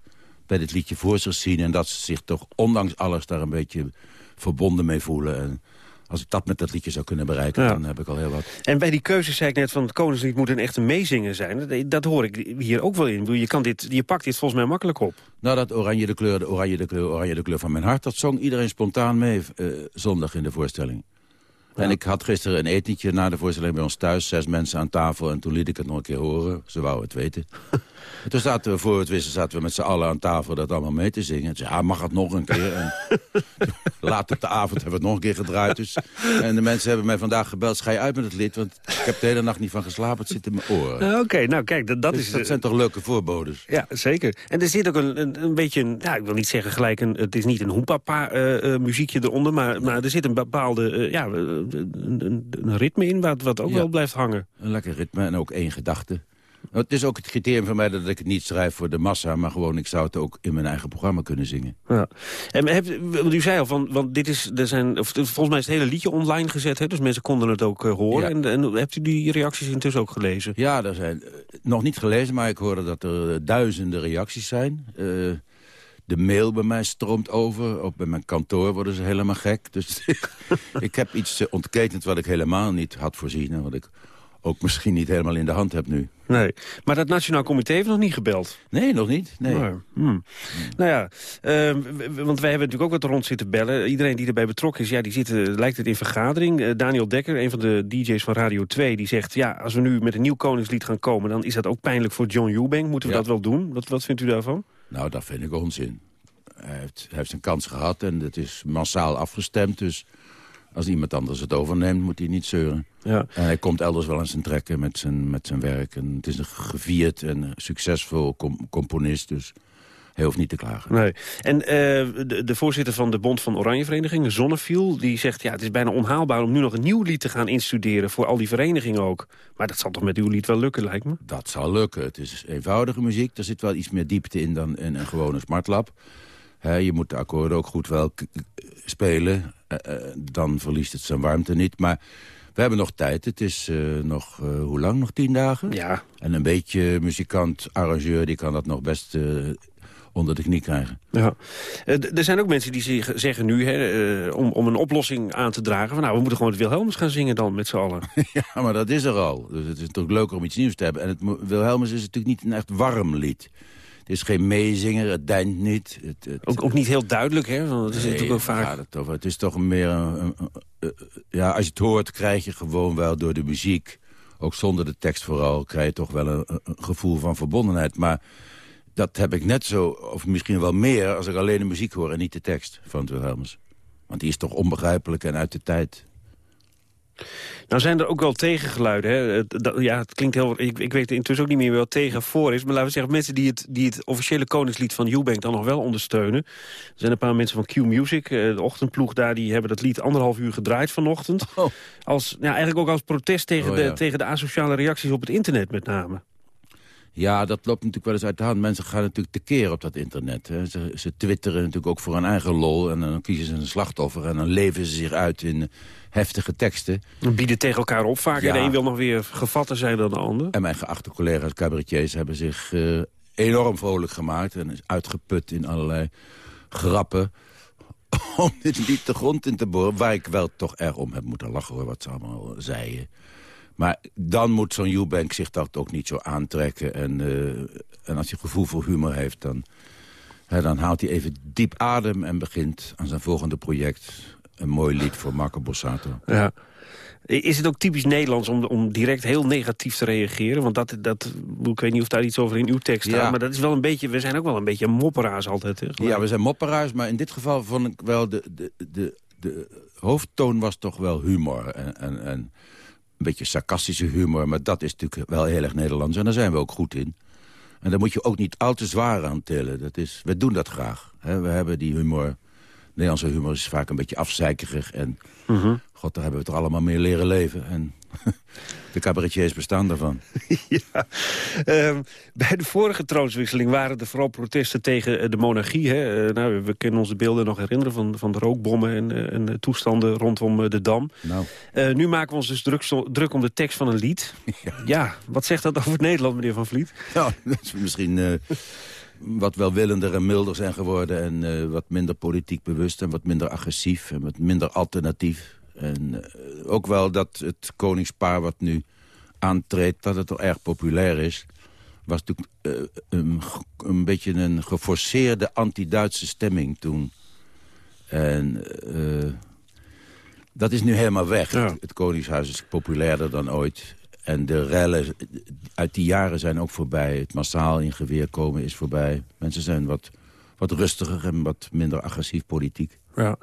bij dit liedje voor zich zien... en dat ze zich toch ondanks alles daar een beetje verbonden mee voelen. En als ik dat met dat liedje zou kunnen bereiken, Ja. dan heb ik al heel wat. En bij die keuze zei ik net van het koningslied moet een echte meezinger zijn. Dat, dat hoor ik hier ook wel in. Je, kan dit, je pakt dit volgens mij makkelijk op. Nou, dat oranje de kleur, de oranje de kleur, oranje de kleur van mijn hart... dat zong iedereen spontaan mee eh, zondag in de voorstelling. En ik had gisteren een etentje na de voorstelling bij ons thuis. Zes mensen aan tafel en toen liet ik het nog een keer horen. Ze wou het weten. en [LAUGHS] toen zaten we, voor het wisten, zaten we met z'n allen aan tafel dat allemaal mee te zingen. En zei, ja, mag het nog een keer? En [LAUGHS] laat op de avond hebben we het nog een keer gedraaid. Dus. En de mensen hebben mij vandaag gebeld, schij uit met het lied. Want ik heb de hele nacht niet van geslapen, het zit in mijn oren. Oké, nou kijk, dat, dat Dus is... dat eh, zijn toch leuke voorbodes? Ja, zeker. En er zit ook een, een, een beetje, een, ja, ik wil niet zeggen gelijk, een, het is niet een hoempapa eh, eh, muziekje eronder, maar, maar er zit een bepaalde, ja, een, een, een ritme in wat, wat ook Ja. wel blijft hangen. Een lekker ritme en ook één gedachte. Het is ook het criterium voor mij dat ik het niet schrijf voor de massa... maar gewoon, ik zou het ook in mijn eigen programma kunnen zingen. Ja. En heb, u zei al, van, want dit is, er zijn, of, volgens mij is het hele liedje online gezet, hè, dus mensen konden het ook eh, horen. Ja. En, en hebt u die reacties intussen ook gelezen? Ja, er zijn eh, nog niet gelezen, maar ik hoorde dat er eh, duizenden reacties zijn. De mail bij mij stroomt over. Ook bij mijn kantoor worden ze helemaal gek. Dus [LAUGHS] ik heb iets eh, ontketend wat ik helemaal niet had voorzien... en wat ik ook misschien niet helemaal in de hand heb nu. Nee, maar dat Nationaal Comité heeft nog niet gebeld. Nee, nog niet. Nee. Hmm. Nou ja, ehm, want wij hebben natuurlijk ook wat rond zitten bellen. Iedereen die erbij betrokken is, ja, die zit, eh, lijkt het in vergadering. Eh, Daniel Dekker, een van de DJ's van Radio 2, die zegt... ja, als we nu met een nieuw Koningslied gaan komen... dan is dat ook pijnlijk voor John Eubank. Moeten we Ja. dat wel doen? Wat, wat vindt u daarvan? Nou, dat vind ik onzin. Hij heeft, hij heeft zijn kans gehad en het is massaal afgestemd. Dus als iemand anders het overneemt, moet hij niet zeuren. Ja. En hij komt elders wel aan zijn trekken met zijn, met zijn werk. En het is een gevierd en succesvol com- componist, dus hij hoeft niet te klagen. Nee. En eh, de, de voorzitter van de Bond van Oranje Verenigingen, Zonneviel... die zegt, ja, het is bijna onhaalbaar om nu nog een nieuw lied te gaan instuderen... voor al die verenigingen ook. Maar dat zal toch met uw lied wel lukken, lijkt me? Dat zal lukken. Het is eenvoudige muziek. Er zit wel iets meer diepte in dan in een gewone smartlap. Hè, je moet de akkoorden ook goed wel spelen. Eh, eh, dan verliest het zijn warmte niet. Maar we hebben nog tijd. Het is nog, hoe lang? Nog tien dagen? Ja. En een beetje muzikant, arrangeur, die kan dat nog best onder de knie krijgen. Ja. Eh, er zijn ook mensen die zich- zeggen nu, hè, eh, om, om een oplossing aan te dragen... van nou, we moeten gewoon het Wilhelmus gaan zingen dan met z'n allen. [LAUGHS] Ja, maar dat is er al. Dus het is toch leuker om iets nieuws te hebben. En het Wilhelmus is natuurlijk niet een echt warm lied. Het is geen meezinger, het deint niet. Het, het, Ook, ook niet heel duidelijk, hè? Want het is Nee, natuurlijk ook vaak... gaat het, over. het is toch meer... een- een- een- eh, ja, als je het hoort, krijg je gewoon wel door de muziek... ook zonder de tekst vooral, krijg je toch wel een gevoel van verbondenheid. Maar dat heb ik net zo, of misschien wel meer... als ik alleen de muziek hoor en niet de tekst van Wilhelmus. Want die is toch onbegrijpelijk en uit de tijd. Nou zijn er ook wel tegengeluiden. Hè? Dat- ja, het klinkt heel... Ik, ik weet intussen ook niet meer wat tegen voor is. Maar laten we zeggen, mensen die het, die het officiële koningslied van Eubank dan nog wel ondersteunen. Er zijn een paar mensen van Q-Music, eh, de ochtendploeg daar... die hebben dat lied anderhalf uur gedraaid vanochtend. Als, ja, eigenlijk ook als protest tegen, Oh, ja. de, tegen de asociale reacties op het internet met name. Ja, dat loopt natuurlijk wel eens uit de hand. Mensen gaan natuurlijk tekeer op dat internet. Hè. Ze, ze twitteren natuurlijk ook voor hun eigen lol. En dan kiezen ze een slachtoffer. En dan leven ze zich uit in heftige teksten. Bieden tegen elkaar op vaak. Ja. En de een wil nog weer gevatter zijn dan de ander. En mijn geachte collega's cabaretiers hebben zich eh, enorm vrolijk gemaakt. En is uitgeput in allerlei grappen. [LAUGHS] Om dit lied de grond in te boren. Waar ik wel toch erg om heb moeten lachen hoor, wat ze allemaal zeiden. Maar dan moet zo'n Eubank zich dat ook niet zo aantrekken. En, eh, en als hij gevoel voor humor heeft, dan, hè, dan haalt hij even diep adem... en begint aan zijn volgende project. Een mooi lied voor Marco Borsato. Ja. Is het ook typisch Nederlands om, om direct heel negatief te reageren? Want dat, dat, ik weet niet of daar iets over in uw tekst staat... Ja. maar dat is wel een beetje, we zijn ook wel een beetje mopperaars altijd. Hè? Ja, we zijn mopperaars, maar in dit geval vond ik wel... de, de, de, de hoofdtoon was toch wel humor. En, en, en een beetje sarcastische humor, maar dat is natuurlijk wel heel erg Nederlands. En daar zijn we ook goed in. En daar moet je ook niet al te zwaar aan tillen. Dat is, we doen dat graag. Hè? We hebben die humor... Nederlandse humor is vaak een beetje afzeikerig. En god, daar hebben we toch allemaal meer leren leven. En [LAUGHS] de cabaretiers bestaan daarvan. [LAUGHS] ja. Ehm, bij de vorige troonswisseling waren er vooral protesten tegen eh, de monarchie. Hè? Eh, nou, we kunnen ons de beelden nog herinneren van, van de rookbommen en, en de toestanden rondom de Dam. Nou. Nu maken we ons dus druk, druk om de tekst van een lied. [LAUGHS] Ja. wat zegt dat over Nederland, meneer Van Vliet? Nou, dat is misschien wat welwillender en milder zijn geworden... en wat minder politiek bewust en wat minder agressief... en wat minder alternatief. En eh, ook wel dat het koningspaar wat nu aantreedt... dat het al erg populair is... was natuurlijk eh, een, een beetje een geforceerde anti-Duitse stemming toen. En... eh, Dat is nu helemaal weg. Het, het Koningshuis is populairder dan ooit. En de rellen uit die jaren zijn ook voorbij. Het massaal in geweer komen is voorbij. Mensen zijn wat, wat rustiger en wat minder agressief politiek. Ja.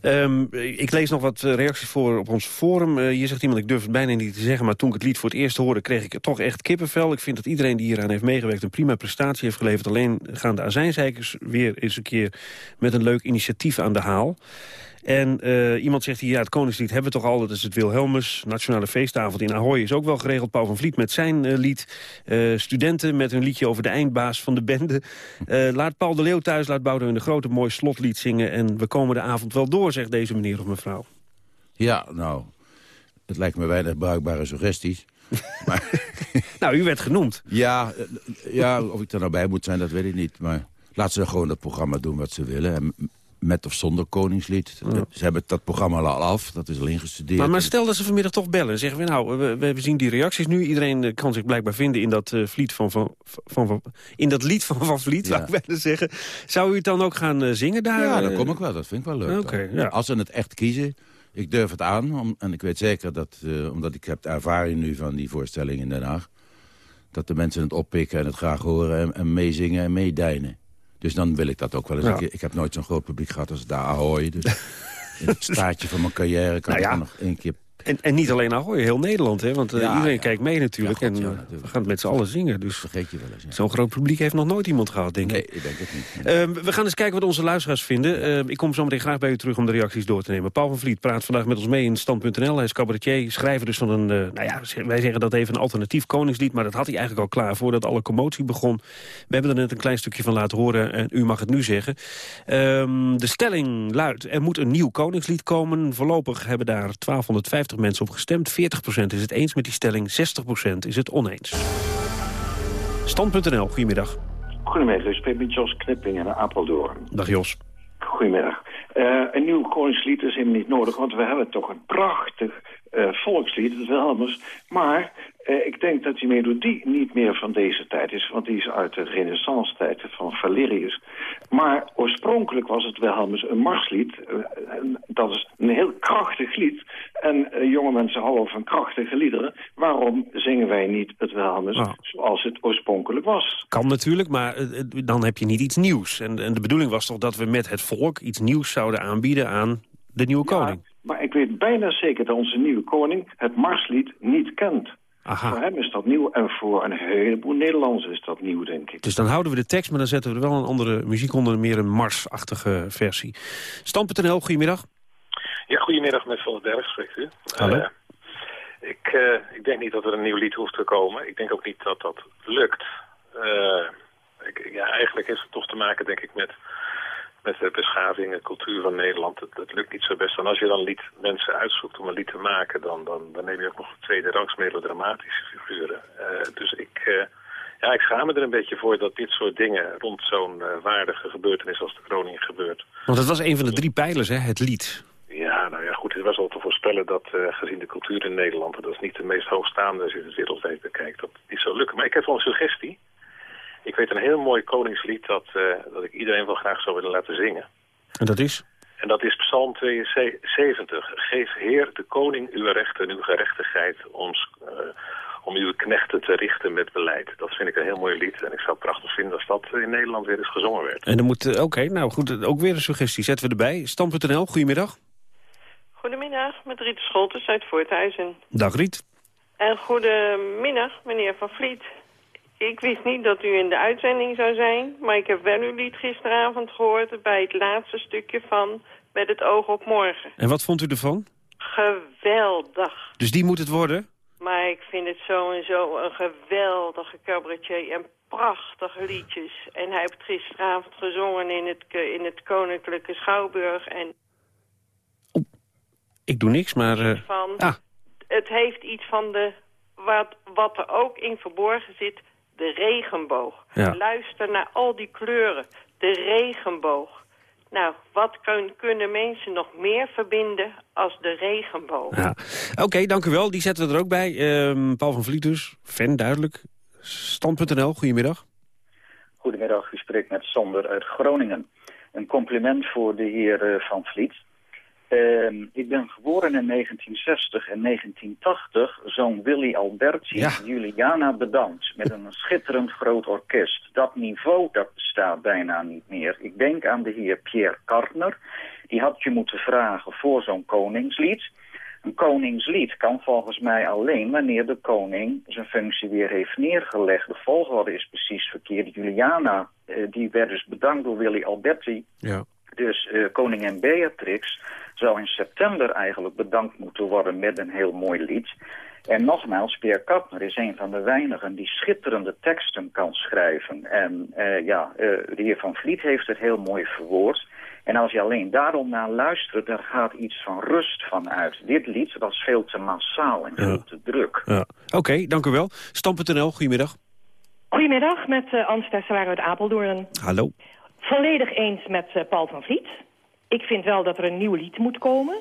Ehm, ik lees nog wat eh, reacties voor op ons forum. Eh, hier zegt iemand, ik durf het bijna niet te zeggen... maar toen ik het lied voor het eerst hoorde, kreeg ik toch echt kippenvel. Ik vind dat iedereen die hieraan heeft meegewerkt... een prima prestatie heeft geleverd. Alleen gaan de azijnzeikers weer eens een keer... met een leuk initiatief aan de haal. En eh, iemand zegt hier, ja, het Koningslied hebben we toch al, dat is het Wilhelmus. Nationale feestavond in Ahoy is ook wel geregeld. Paul van Vliet met zijn eh, lied. Eh, studenten met hun liedje over de eindbaas van de bende. laat Paul de Leeuw thuis, laat Boudewijn de Grote mooi slotlied zingen. En we komen de avond wel door, zegt deze meneer of mevrouw. Ja, nou, het lijkt me weinig bruikbare suggesties. [LAUGHS] maar, nou, u werd genoemd. Ja, ja, of ik er nou bij moet zijn, dat weet ik niet. Maar laat ze gewoon dat programma doen wat ze willen. En met of zonder Koningslied. Ze hebben dat programma al af, dat is al ingestudeerd. Maar, maar stel dat ze vanmiddag toch bellen en zeggen... We, nou, we, we zien die reacties nu. Iedereen eh, kan zich blijkbaar vinden in dat, uh, vliet van, van, van, van, in dat lied van Van Vliet, ja. zou ik willen zeggen. Zou u het dan ook gaan uh, zingen daar? Ja, dan kom ik wel. Dat vind ik wel leuk. Okay, ja. Als ze het echt kiezen, ik durf het aan. Om, en ik weet zeker dat, uh, omdat ik heb de ervaring nu van die voorstelling in Den Haag... dat de mensen het oppikken en het graag horen en, en meezingen en meedijnen. Dus dan wil ik dat ook wel eens. Ja. een keer. Ik heb nooit zo'n groot publiek gehad als daar Ahoy. Dus [LAUGHS] in het staartje van mijn carrière kan Nou ik ja. nog één keer... En, en niet alleen Ahoy, heel Nederland, hè? Want eh, Ja, iedereen ja. kijkt mee natuurlijk. God, en eh, natuurlijk. we gaan het met z'n allen zingen. Dus Vergeet je wel eens. zo'n groot publiek heeft nog nooit iemand gehad, denk Nee, ik. ik denk het niet. Ehm, we gaan eens kijken wat onze luisteraars vinden. Ehm, ik kom zo meteen graag bij u terug om de reacties door te nemen. Paul van Vliet praat vandaag met ons mee in Stand.nl. Hij is cabaretier, schrijver dus van een... eh, nou ja, wij zeggen dat even een alternatief koningslied... maar dat had hij eigenlijk al klaar voordat alle commotie begon. We hebben er net een klein stukje van laten horen en u mag het nu zeggen. Ehm, de stelling luidt, er moet een nieuw koningslied komen. Voorlopig hebben daar 1250 mensen op gestemd. 40% is het eens met die stelling, 60% is het oneens. Stand.nl, goedemiddag. Goedemiddag, ik spreek met Jos Knipping in Apeldoorn. Dag Jos. Goedemiddag. Eh, een nieuw koningslied is helemaal niet nodig, want we hebben toch een prachtig eh, volkslied, het Wilhelmus. Maar eh, ik denk dat die melodie niet meer van deze tijd is, want die is uit de renaissance-tijd van Valerius. Maar oorspronkelijk was het Wilhelmus een marslied. Eh, dat is een heel krachtig lied. En eh, jonge mensen houden van krachtige liederen. Waarom zingen wij niet het Wilhelmus Ah. zoals het oorspronkelijk was? Kan natuurlijk, maar dan heb je niet iets nieuws. En, en de bedoeling was toch dat we met het volk iets nieuws zouden aanbieden aan de nieuwe koning. Maar ik weet bijna zeker dat onze nieuwe koning het Marslied niet kent. Aha. Voor hem is dat nieuw en voor een heleboel Nederlanders is dat nieuw, denk ik. Dus dan houden we de tekst, maar dan zetten we er wel een andere muziek onder, meer een marsachtige versie. Stand.nl, goedemiddag. Ja, goedemiddag met Van den Berg, spreekt u. Hallo. Eh, ik, eh, ik denk niet dat er een nieuw lied hoeft te komen. Ik denk ook niet dat dat lukt. Eh, ik, ja, eigenlijk heeft het toch te maken, denk ik, met, met de beschaving en cultuur van Nederland. Het, het lukt niet zo best. En als je dan lied, mensen uitzoekt om een lied te maken, dan, dan, dan neem je ook nog tweede rangs melodramatische figuren. Eh, dus ik... eh, ja, ik schaam me er een beetje voor dat dit soort dingen rond zo'n eh, waardige gebeurtenis als de kroning gebeurt. Want het was een van de drie pijlers, hè, het lied. Ja, nou ja, goed, het was al te voorspellen dat gezien de cultuur in Nederland, en dat is niet de meest hoogstaande als je het wereldwijd bekijkt, dat niet zou lukken. Maar ik heb wel een suggestie. Ik weet een heel mooi koningslied dat, eh, dat ik iedereen wel graag zou willen laten zingen. En dat is? En dat is Psalm 72. Geef Heer de koning uw rechten en uw gerechtigheid ons, eh, om uw knechten te richten met beleid. Dat vind ik een heel mooi lied en ik zou het prachtig vinden als dat in Nederland weer eens gezongen werd. En dan moet, eh, oké, nou goed, ook weer een suggestie. Zetten we erbij. Stand.nl, goedemiddag. Goedemiddag, met Riet Scholtes uit Voorthuizen. Dag Riet. En goedemiddag, meneer Van Vliet. Ik wist niet dat u in de uitzending zou zijn, maar ik heb wel uw lied gisteravond gehoord bij het laatste stukje van Met het oog op morgen. En wat vond u ervan? Geweldig. Dus die moet het worden? Maar ik vind het zo en zo een geweldige cabaretier en prachtige liedjes. En hij heeft gisteravond gezongen in het, in het Koninklijke Schouwburg. En Ik doe niks, maar... eh, van, ah, het heeft iets van de, wat, wat er ook in verborgen zit, de regenboog. Ja. Luister naar al die kleuren, de regenboog. Nou, wat kun- kunnen mensen nog meer verbinden als de regenboog? ja. Oké, dank u wel. Die zetten we er ook bij. Ehm, Paul van Vliet dus. Fan, duidelijk. Stand.nl, goedemiddag. Goedemiddag, u spreekt met Sander uit Groningen. Een compliment voor de heer eh, Van Vliet. Ehm, ik ben geboren in 1960 en 1980. Zoon Willy Alberti, Juliana bedankt. Met een schitterend groot orkest. Dat niveau, dat bestaat bijna niet meer. Ik denk aan de heer Pierre Kartner. Die had je moeten vragen voor zo'n koningslied. Een koningslied kan volgens mij alleen wanneer de koning zijn functie weer heeft neergelegd. De volgorde is precies verkeerd. Juliana, eh, die werd dus bedankt door Willy Alberti. Ja. Dus eh, koningin Beatrix zou in september eigenlijk bedankt moeten worden met een heel mooi lied. En nogmaals, Pierre Kapner is een van de weinigen die schitterende teksten kan schrijven. En eh, ja, eh, de heer Van Vliet heeft het heel mooi verwoord. En als je alleen daarom naar luistert, daar gaat iets van rust van uit. Dit lied was veel te massaal en veel te druk. Ja. Oké, dank u wel. Stam.nl, goedemiddag. Goedemiddag, met uh, Tesselaar uit Apeldoorn. Hallo. Volledig eens met uh, Paul van Vliet. Ik vind wel dat er een nieuw lied moet komen.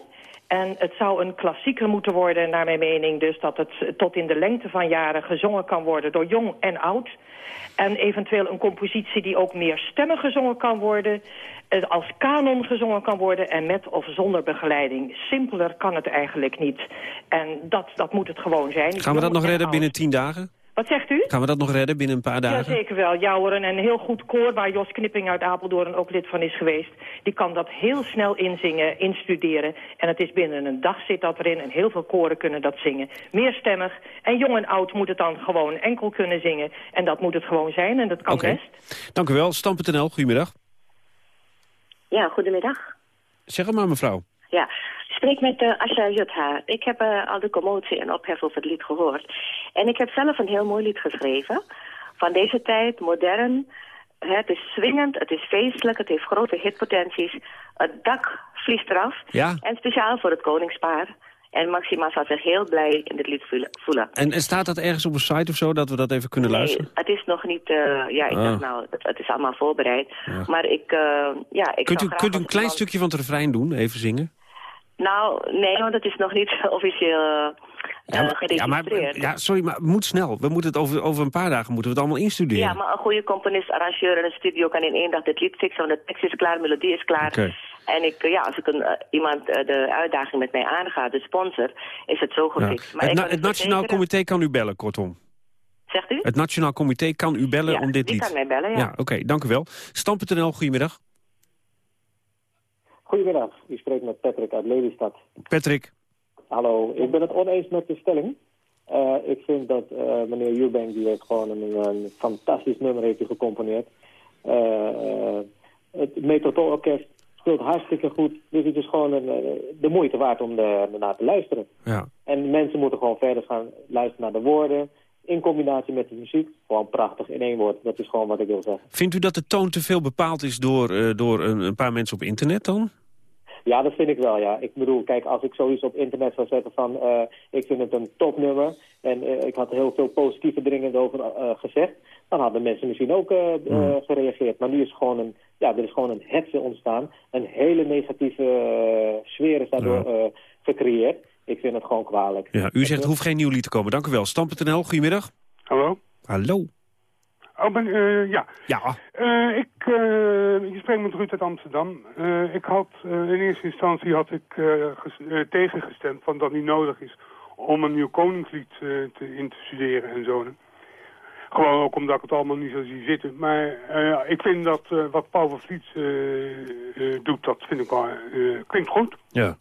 En het zou een klassieker moeten worden, naar mijn mening. Dus dat het tot in de lengte van jaren gezongen kan worden door jong en oud. En eventueel een compositie die ook meer stemmen gezongen kan worden. eh, Als kanon gezongen kan worden en met of zonder begeleiding. Simpeler kan het eigenlijk niet. En dat, dat moet het gewoon zijn. Gaan we dat nog en redden binnen tien dagen? Wat zegt u? Gaan we dat nog redden binnen een paar Ja, dagen? zeker wel. Ja hoor, en een heel goed koor waar Jos Knipping uit Apeldoorn ook lid van is geweest. Die kan dat heel snel inzingen, instuderen. En het is binnen een dag zit dat erin en heel veel koren kunnen dat zingen. Meerstemmig. En jong en oud moet het dan gewoon enkel kunnen zingen. En dat moet het gewoon zijn en dat kan Oké. best. Dank u wel. Stam.nl, goedemiddag. Ja, goedemiddag. Zeg het maar, mevrouw. Ja, spreek met uh, Asha Jutha. Ik heb eh, al de commotie en ophef over het lied gehoord. En ik heb zelf een heel mooi lied geschreven. Van deze tijd, modern. Het is swingend, het is feestelijk, het heeft grote hitpotenties. Het dak vliegt eraf. Ja. En speciaal voor het koningspaar. En Maxima zal zich heel blij in dit lied voelen-. En, en staat dat ergens op een site of zo, dat we dat even kunnen luisteren? Nee, het is nog niet... eh, ja, ik Ah. dacht nou, het, het is allemaal voorbereid. Maar ik, eh, ja, ik Kunt u, kunt u een klein stukje van het refrein doen, even zingen? Nou, nee, want het is nog niet [LAUGHS] officieel eh Ja, maar, ja, maar, ja, sorry, maar het moet snel. We moeten het over, over een paar dagen moeten we het allemaal instuderen. Ja, maar een goede componist, arrangeur in een studio kan in één dag dit lied fixen. Want de tekst is klaar, de melodie is klaar. En ik, eh, ja, als ik een, eh, iemand eh, de uitdaging met mij aangaat, de sponsor, is het zo Ja. gefixt. Maar Het, na- Nationaal Comité kan u bellen, kortom. Zegt u? Het Nationaal Comité kan u bellen Ja, om dit die lied. kan mij bellen, ja. oké, dank u wel. Stam.nl, goedemiddag. Goedemiddag, u spreekt met Patrick uit Lelystad. Patrick. Hallo, ik ben het oneens met de stelling. Eh, ik vind dat eh, meneer Eubank, die heeft gewoon een, een fantastisch nummer heeft gecomponeerd. Eh, het Metropoolorkest speelt hartstikke goed. Dus het is gewoon een, de moeite waard om er naar te luisteren. Ja. En mensen moeten gewoon verder gaan luisteren naar de woorden. In combinatie met de muziek. Gewoon prachtig in één woord. Dat is gewoon wat ik wil zeggen. Vindt u dat de toon te veel bepaald is door, eh, door een, een paar mensen op internet dan? Ja, dat vind ik wel, ja. Ik bedoel, kijk, als ik zoiets op internet zou zetten van... eh, ik vind het een topnummer en eh, ik had heel veel positieve dingen over gezegd... dan hadden mensen misschien ook eh, gereageerd. Maar nu is gewoon een, ja, er is gewoon een hetze ontstaan. Een hele negatieve sfeer is daardoor gecreëerd. Ik vind het gewoon kwalijk. Ja, u zegt er hoeft geen nieuw lied te komen. Dank u wel. Stam.nl, goedemiddag. Hallo? Hallo. Oh, ben, eh, ja. Ja. Eh, ik, eh, je spreekt met Ruud uit Amsterdam. Eh, ik had, eh, in eerste instantie had ik ges- tegengestemd van dat niet nodig is om een nieuw koningslied te, in te studeren en zo. Gewoon ook omdat ik het allemaal niet zo zie zitten. Maar eh, ik vind dat eh, wat Paul van Vliet eh, eh, doet, dat vind ik wel, eh, klinkt goed. Ja.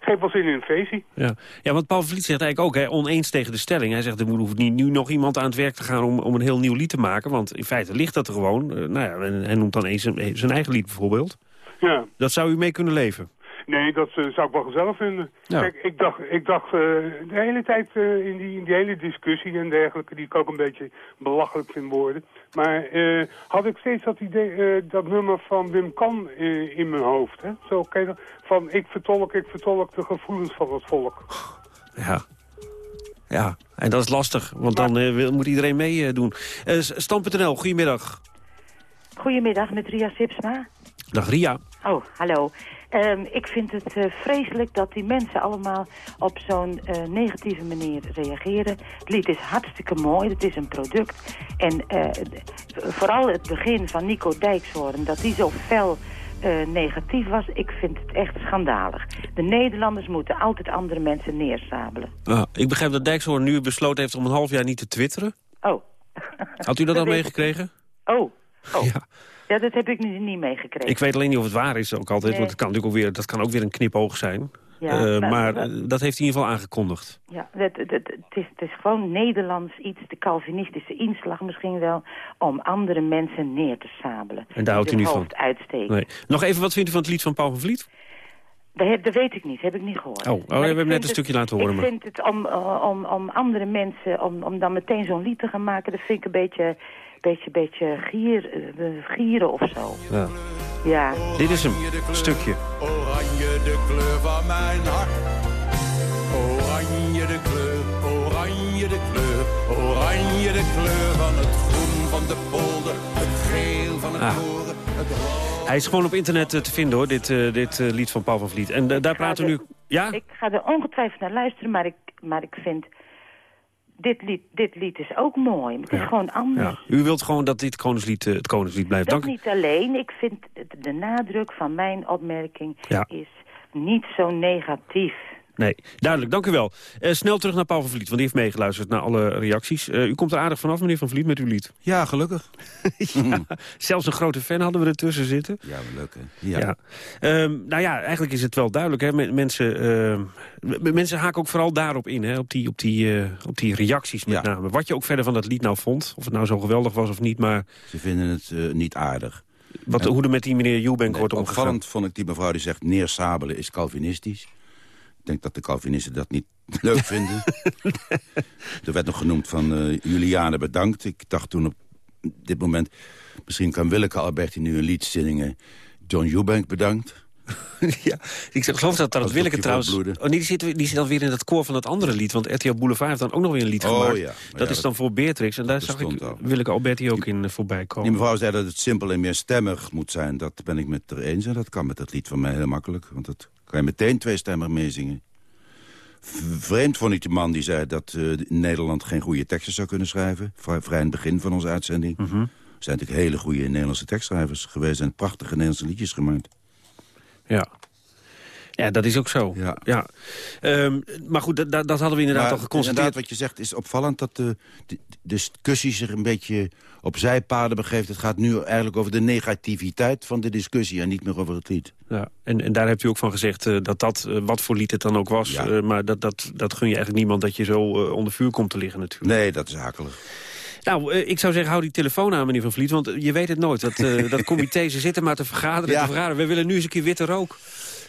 Geeft wel zin in een feestje. Ja. ja, want Paul Vliet zegt eigenlijk ook, hè, oneens tegen de stelling. Hij zegt, er moet- hoeft niet nu nog iemand aan het werk te gaan om, om een heel nieuw lied te maken. Want in feite ligt dat er gewoon. Eh, nou ja, en hij noemt dan eens zijn, zijn eigen lied bijvoorbeeld. Ja. Dat zou u mee kunnen leven. Nee, dat eh, zou ik wel gezellig vinden. Ja. Kijk, ik dacht, ik dacht eh, de hele tijd eh, in, die, in die hele discussie en dergelijke, die ik ook een beetje belachelijk vind worden. Maar eh, had ik steeds dat idee, eh, dat nummer van Wim Kan eh, in mijn hoofd. Hè? Zo? Van ik vertolk, ik vertolk de gevoelens van het volk. Ja. Ja, en dat is lastig, want dan eh, wil, moet iedereen meedoen. doen. Stam.nl, goedemiddag. Goedemiddag, met Ria Sipsma. Dag Ria. Oh, hallo. Ehm, ik vind het eh, vreselijk dat die mensen allemaal op zo'n eh, negatieve manier reageren. Het lied is hartstikke mooi, het is een product. En eh, vooral het begin van Nico Dijkshoorn, dat hij zo fel negatief was. Ik vind het echt schandalig. De Nederlanders moeten altijd andere mensen neersabelen. Ah, ik begrijp dat Dijkshoorn nu besloten heeft om een half jaar niet te twitteren. Oh. Had u dat al weet ik. meegekregen? Oh, oh. Ja. Dat heb ik nu niet meegekregen. Ik weet alleen niet of het waar is ook altijd. Nee. Want het kan natuurlijk ook weer, dat kan ook weer een knipoog zijn. Ja, Eh, maar- eh, dat heeft hij in ieder geval aangekondigd. Ja, het, het, het, is, het is gewoon Nederlands iets, de Calvinistische inslag misschien wel, om andere mensen neer te sabelen. En daar houdt u niet van? uitsteken. Nee. Nog even, wat vindt u van het lied van Paul van Vliet? Dat, dat weet ik niet, heb ik niet gehoord. Oh, oh, we hebben net een stukje laten horen, Ik maar- vind het om, eh, om, om andere mensen, om, om dan meteen zo'n lied te gaan maken, dat vind ik een beetje, beetje, beetje gier, eh, gieren of zo. Ja. Ja. Dit is een stukje. Oranje de kleur van mijn hart. Oranje de kleur, oranje de kleur. Oranje de kleur van het groen van de polder. Het geel van het Ah. Het rood. Hij is gewoon op internet eh, te vinden, hoor, dit, eh, dit eh, lied van Paul van Vliet. En daar praten we nu... Ja? Ik ga er ongetwijfeld naar luisteren, maar ik, maar ik vind... Dit lied, dit lied is ook mooi. maar Het is gewoon anders. Ja. U wilt gewoon dat dit koningslied, eh, het koningslied blijft. Dat Dank u. niet alleen. Ik vind de nadruk van mijn opmerking Ja. is niet zo negatief. Nee, duidelijk. Dank u wel. Eh, snel terug naar Paul van Vliet, want die heeft meegeluisterd naar alle reacties. Eh, u komt er aardig vanaf, meneer van Vliet, met uw lied. Ja, gelukkig. [LAUGHS] ja, zelfs een grote fan hadden we ertussen zitten. Ja, wel leuk, hè? Ja. Ja. Ehm, nou ja, eigenlijk is het wel duidelijk. Hè. Men- Mensen, ehm, mensen haken ook vooral daarop in, hè. Op, die, op, die, eh, op die reacties met name. Wat je ook verder van dat lied nou vond. Of het nou zo geweldig was of niet, maar... Ze vinden het eh, niet aardig. Wat, En- hoe er met die meneer Eubank wordt Nee, omgegaan. Opvallend vond ik die mevrouw die zegt neersabelen is Calvinistisch. Ik denk dat de Calvinisten dat niet [LAUGHS] leuk vinden. er werd nog genoemd van eh, Juliane bedankt. Ik dacht toen op dit moment... misschien kan Willeke Alberti nu een lied zingen. John Eubank bedankt. [LAUGHS] ja, ik geloof dat dat Willeke trouwens... Oh, nee, die zit, die zit alweer in het koor van dat andere lied. Want RTL Boulevard heeft dan ook nog weer een lied Oh, gemaakt. ja. Dat ja, is dat- dan voor Beatrix. En daar zag ik al. Willeke Alberti ook in eh, voorbij komen. Die mevrouw zei dat het simpel en meerstemmig moet zijn. Dat ben ik met haar eens. En dat kan met dat lied van mij heel makkelijk. Want dat kan je meteen tweestemmig meezingen. V- Vreemd vond ik de man die zei dat eh, Nederland geen goede teksten zou kunnen schrijven. Vrij, vrij in het begin van onze uitzending. Mhm. Er zijn natuurlijk hele goede Nederlandse tekstschrijvers geweest... en prachtige Nederlandse liedjes gemaakt. Ja. Ja, dat is ook zo. Ja. Ehm, maar goed, dat, dat hadden we inderdaad Maar al geconstateerd. inderdaad, wat je zegt is opvallend dat de, discussie zich een beetje op zijpaden begeeft. Het gaat nu eigenlijk over de negativiteit van de discussie en niet meer over het lied. Ja, en, en daar hebt u ook van gezegd eh, dat dat, eh, wat voor lied het dan ook was... eh, maar dat, dat, dat gun je eigenlijk niemand dat je zo onder vuur komt te liggen natuurlijk. Nee, dat is hakelig. Nou, ik zou zeggen, hou die telefoon aan, meneer Van Vliet. Want je weet het nooit. Dat, dat [LAUGHS] comité, ze zitten maar te vergaderen, Ja. te vergaderen. We willen nu eens een keer witte rook.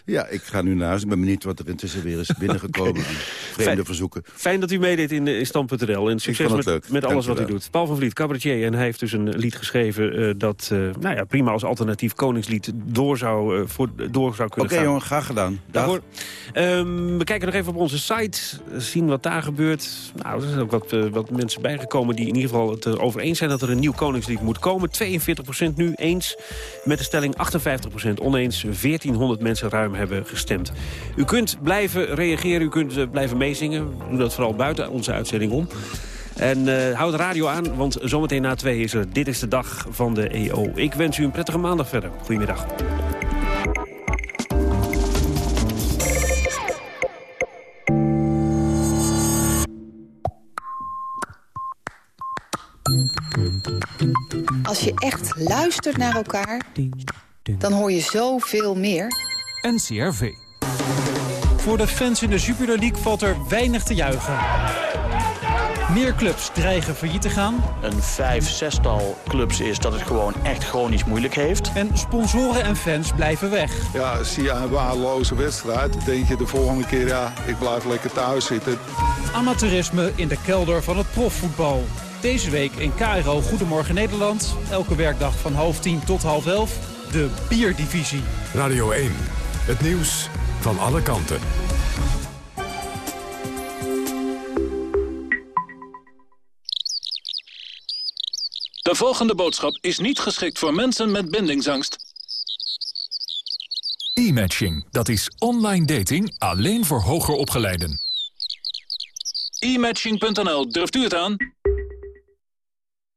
Ja, ik ga nu naar huis. Ik ben benieuwd wat er intussen weer is binnengekomen. [LAUGHS] aan Vreemde Fijn. verzoeken. Fijn dat u meedeed in, in Stand.nl. En succes met, met alles wat u doet. Paul van Vliet, cabaretier. En hij heeft dus een lied geschreven... eh, dat eh, nou ja, prima als alternatief koningslied door zou, eh, voor, door zou kunnen Oké gaan. jongen, graag gedaan. Daarvoor. Ehm, we kijken nog even op onze site, zien wat daar gebeurt. Nou, er zijn ook wat, wat mensen bijgekomen die in ieder geval het erover eens zijn... dat er een nieuw koningslied moet komen. 42% nu eens met de stelling 58% oneens. 1400 mensen ruim hebben gestemd. U kunt blijven reageren, u kunt eh, blijven meezingen. Doe dat vooral buiten onze uitzending om. En eh, houd de radio aan, want zometeen na twee is er Dit is de Dag van de EO. Ik wens u een prettige maandag verder. Goedemiddag. Als je echt luistert naar elkaar, dan hoor je zoveel meer. NCRV. Voor de fans in de Jupiler League valt er weinig te juichen. Meer clubs dreigen failliet te gaan. Een vijf, zestal clubs is dat het gewoon echt chronisch moeilijk heeft. En sponsoren en fans blijven weg. Ja, zie je een waardeloze wedstrijd, denk je de volgende keer, ja, ik blijf lekker thuis zitten. Amateurisme in de kelder van het profvoetbal. Deze week in KRO Goedemorgen Nederland. Elke werkdag van half tien tot half elf. De Bierdivisie. Radio 1, het nieuws van alle kanten. De volgende boodschap is niet geschikt voor mensen met bindingsangst. E-matching, dat is online dating alleen voor hoger opgeleiden. E-matching.nl, durft u het aan?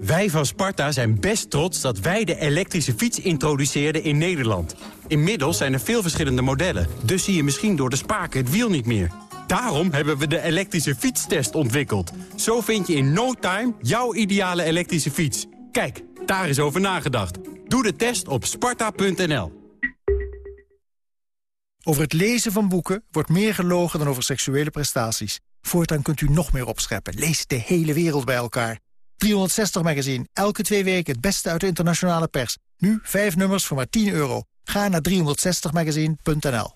Wij van Sparta zijn best trots dat wij de elektrische fiets introduceerden in Nederland. Inmiddels zijn er veel verschillende modellen, dus zie je misschien door de spaken het wiel niet meer. Daarom hebben we de elektrische fietstest ontwikkeld. Zo vind je in no time jouw ideale elektrische fiets. Kijk, daar is over nagedacht. Doe de test op sparta.nl. Over het lezen van boeken wordt meer gelogen dan over seksuele prestaties. Voortaan kunt u nog meer opscheppen. Lees de hele wereld bij elkaar. 360 Magazine. Elke twee weken het beste uit de internationale pers. Nu vijf nummers voor maar 10 euro. Ga naar 360magazine.nl.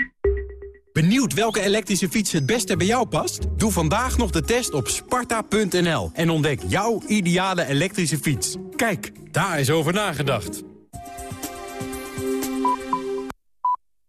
Benieuwd welke elektrische fiets het beste bij jou past? Doe vandaag nog de test op sparta.nl en ontdek jouw ideale elektrische fiets. Kijk, daar is over nagedacht.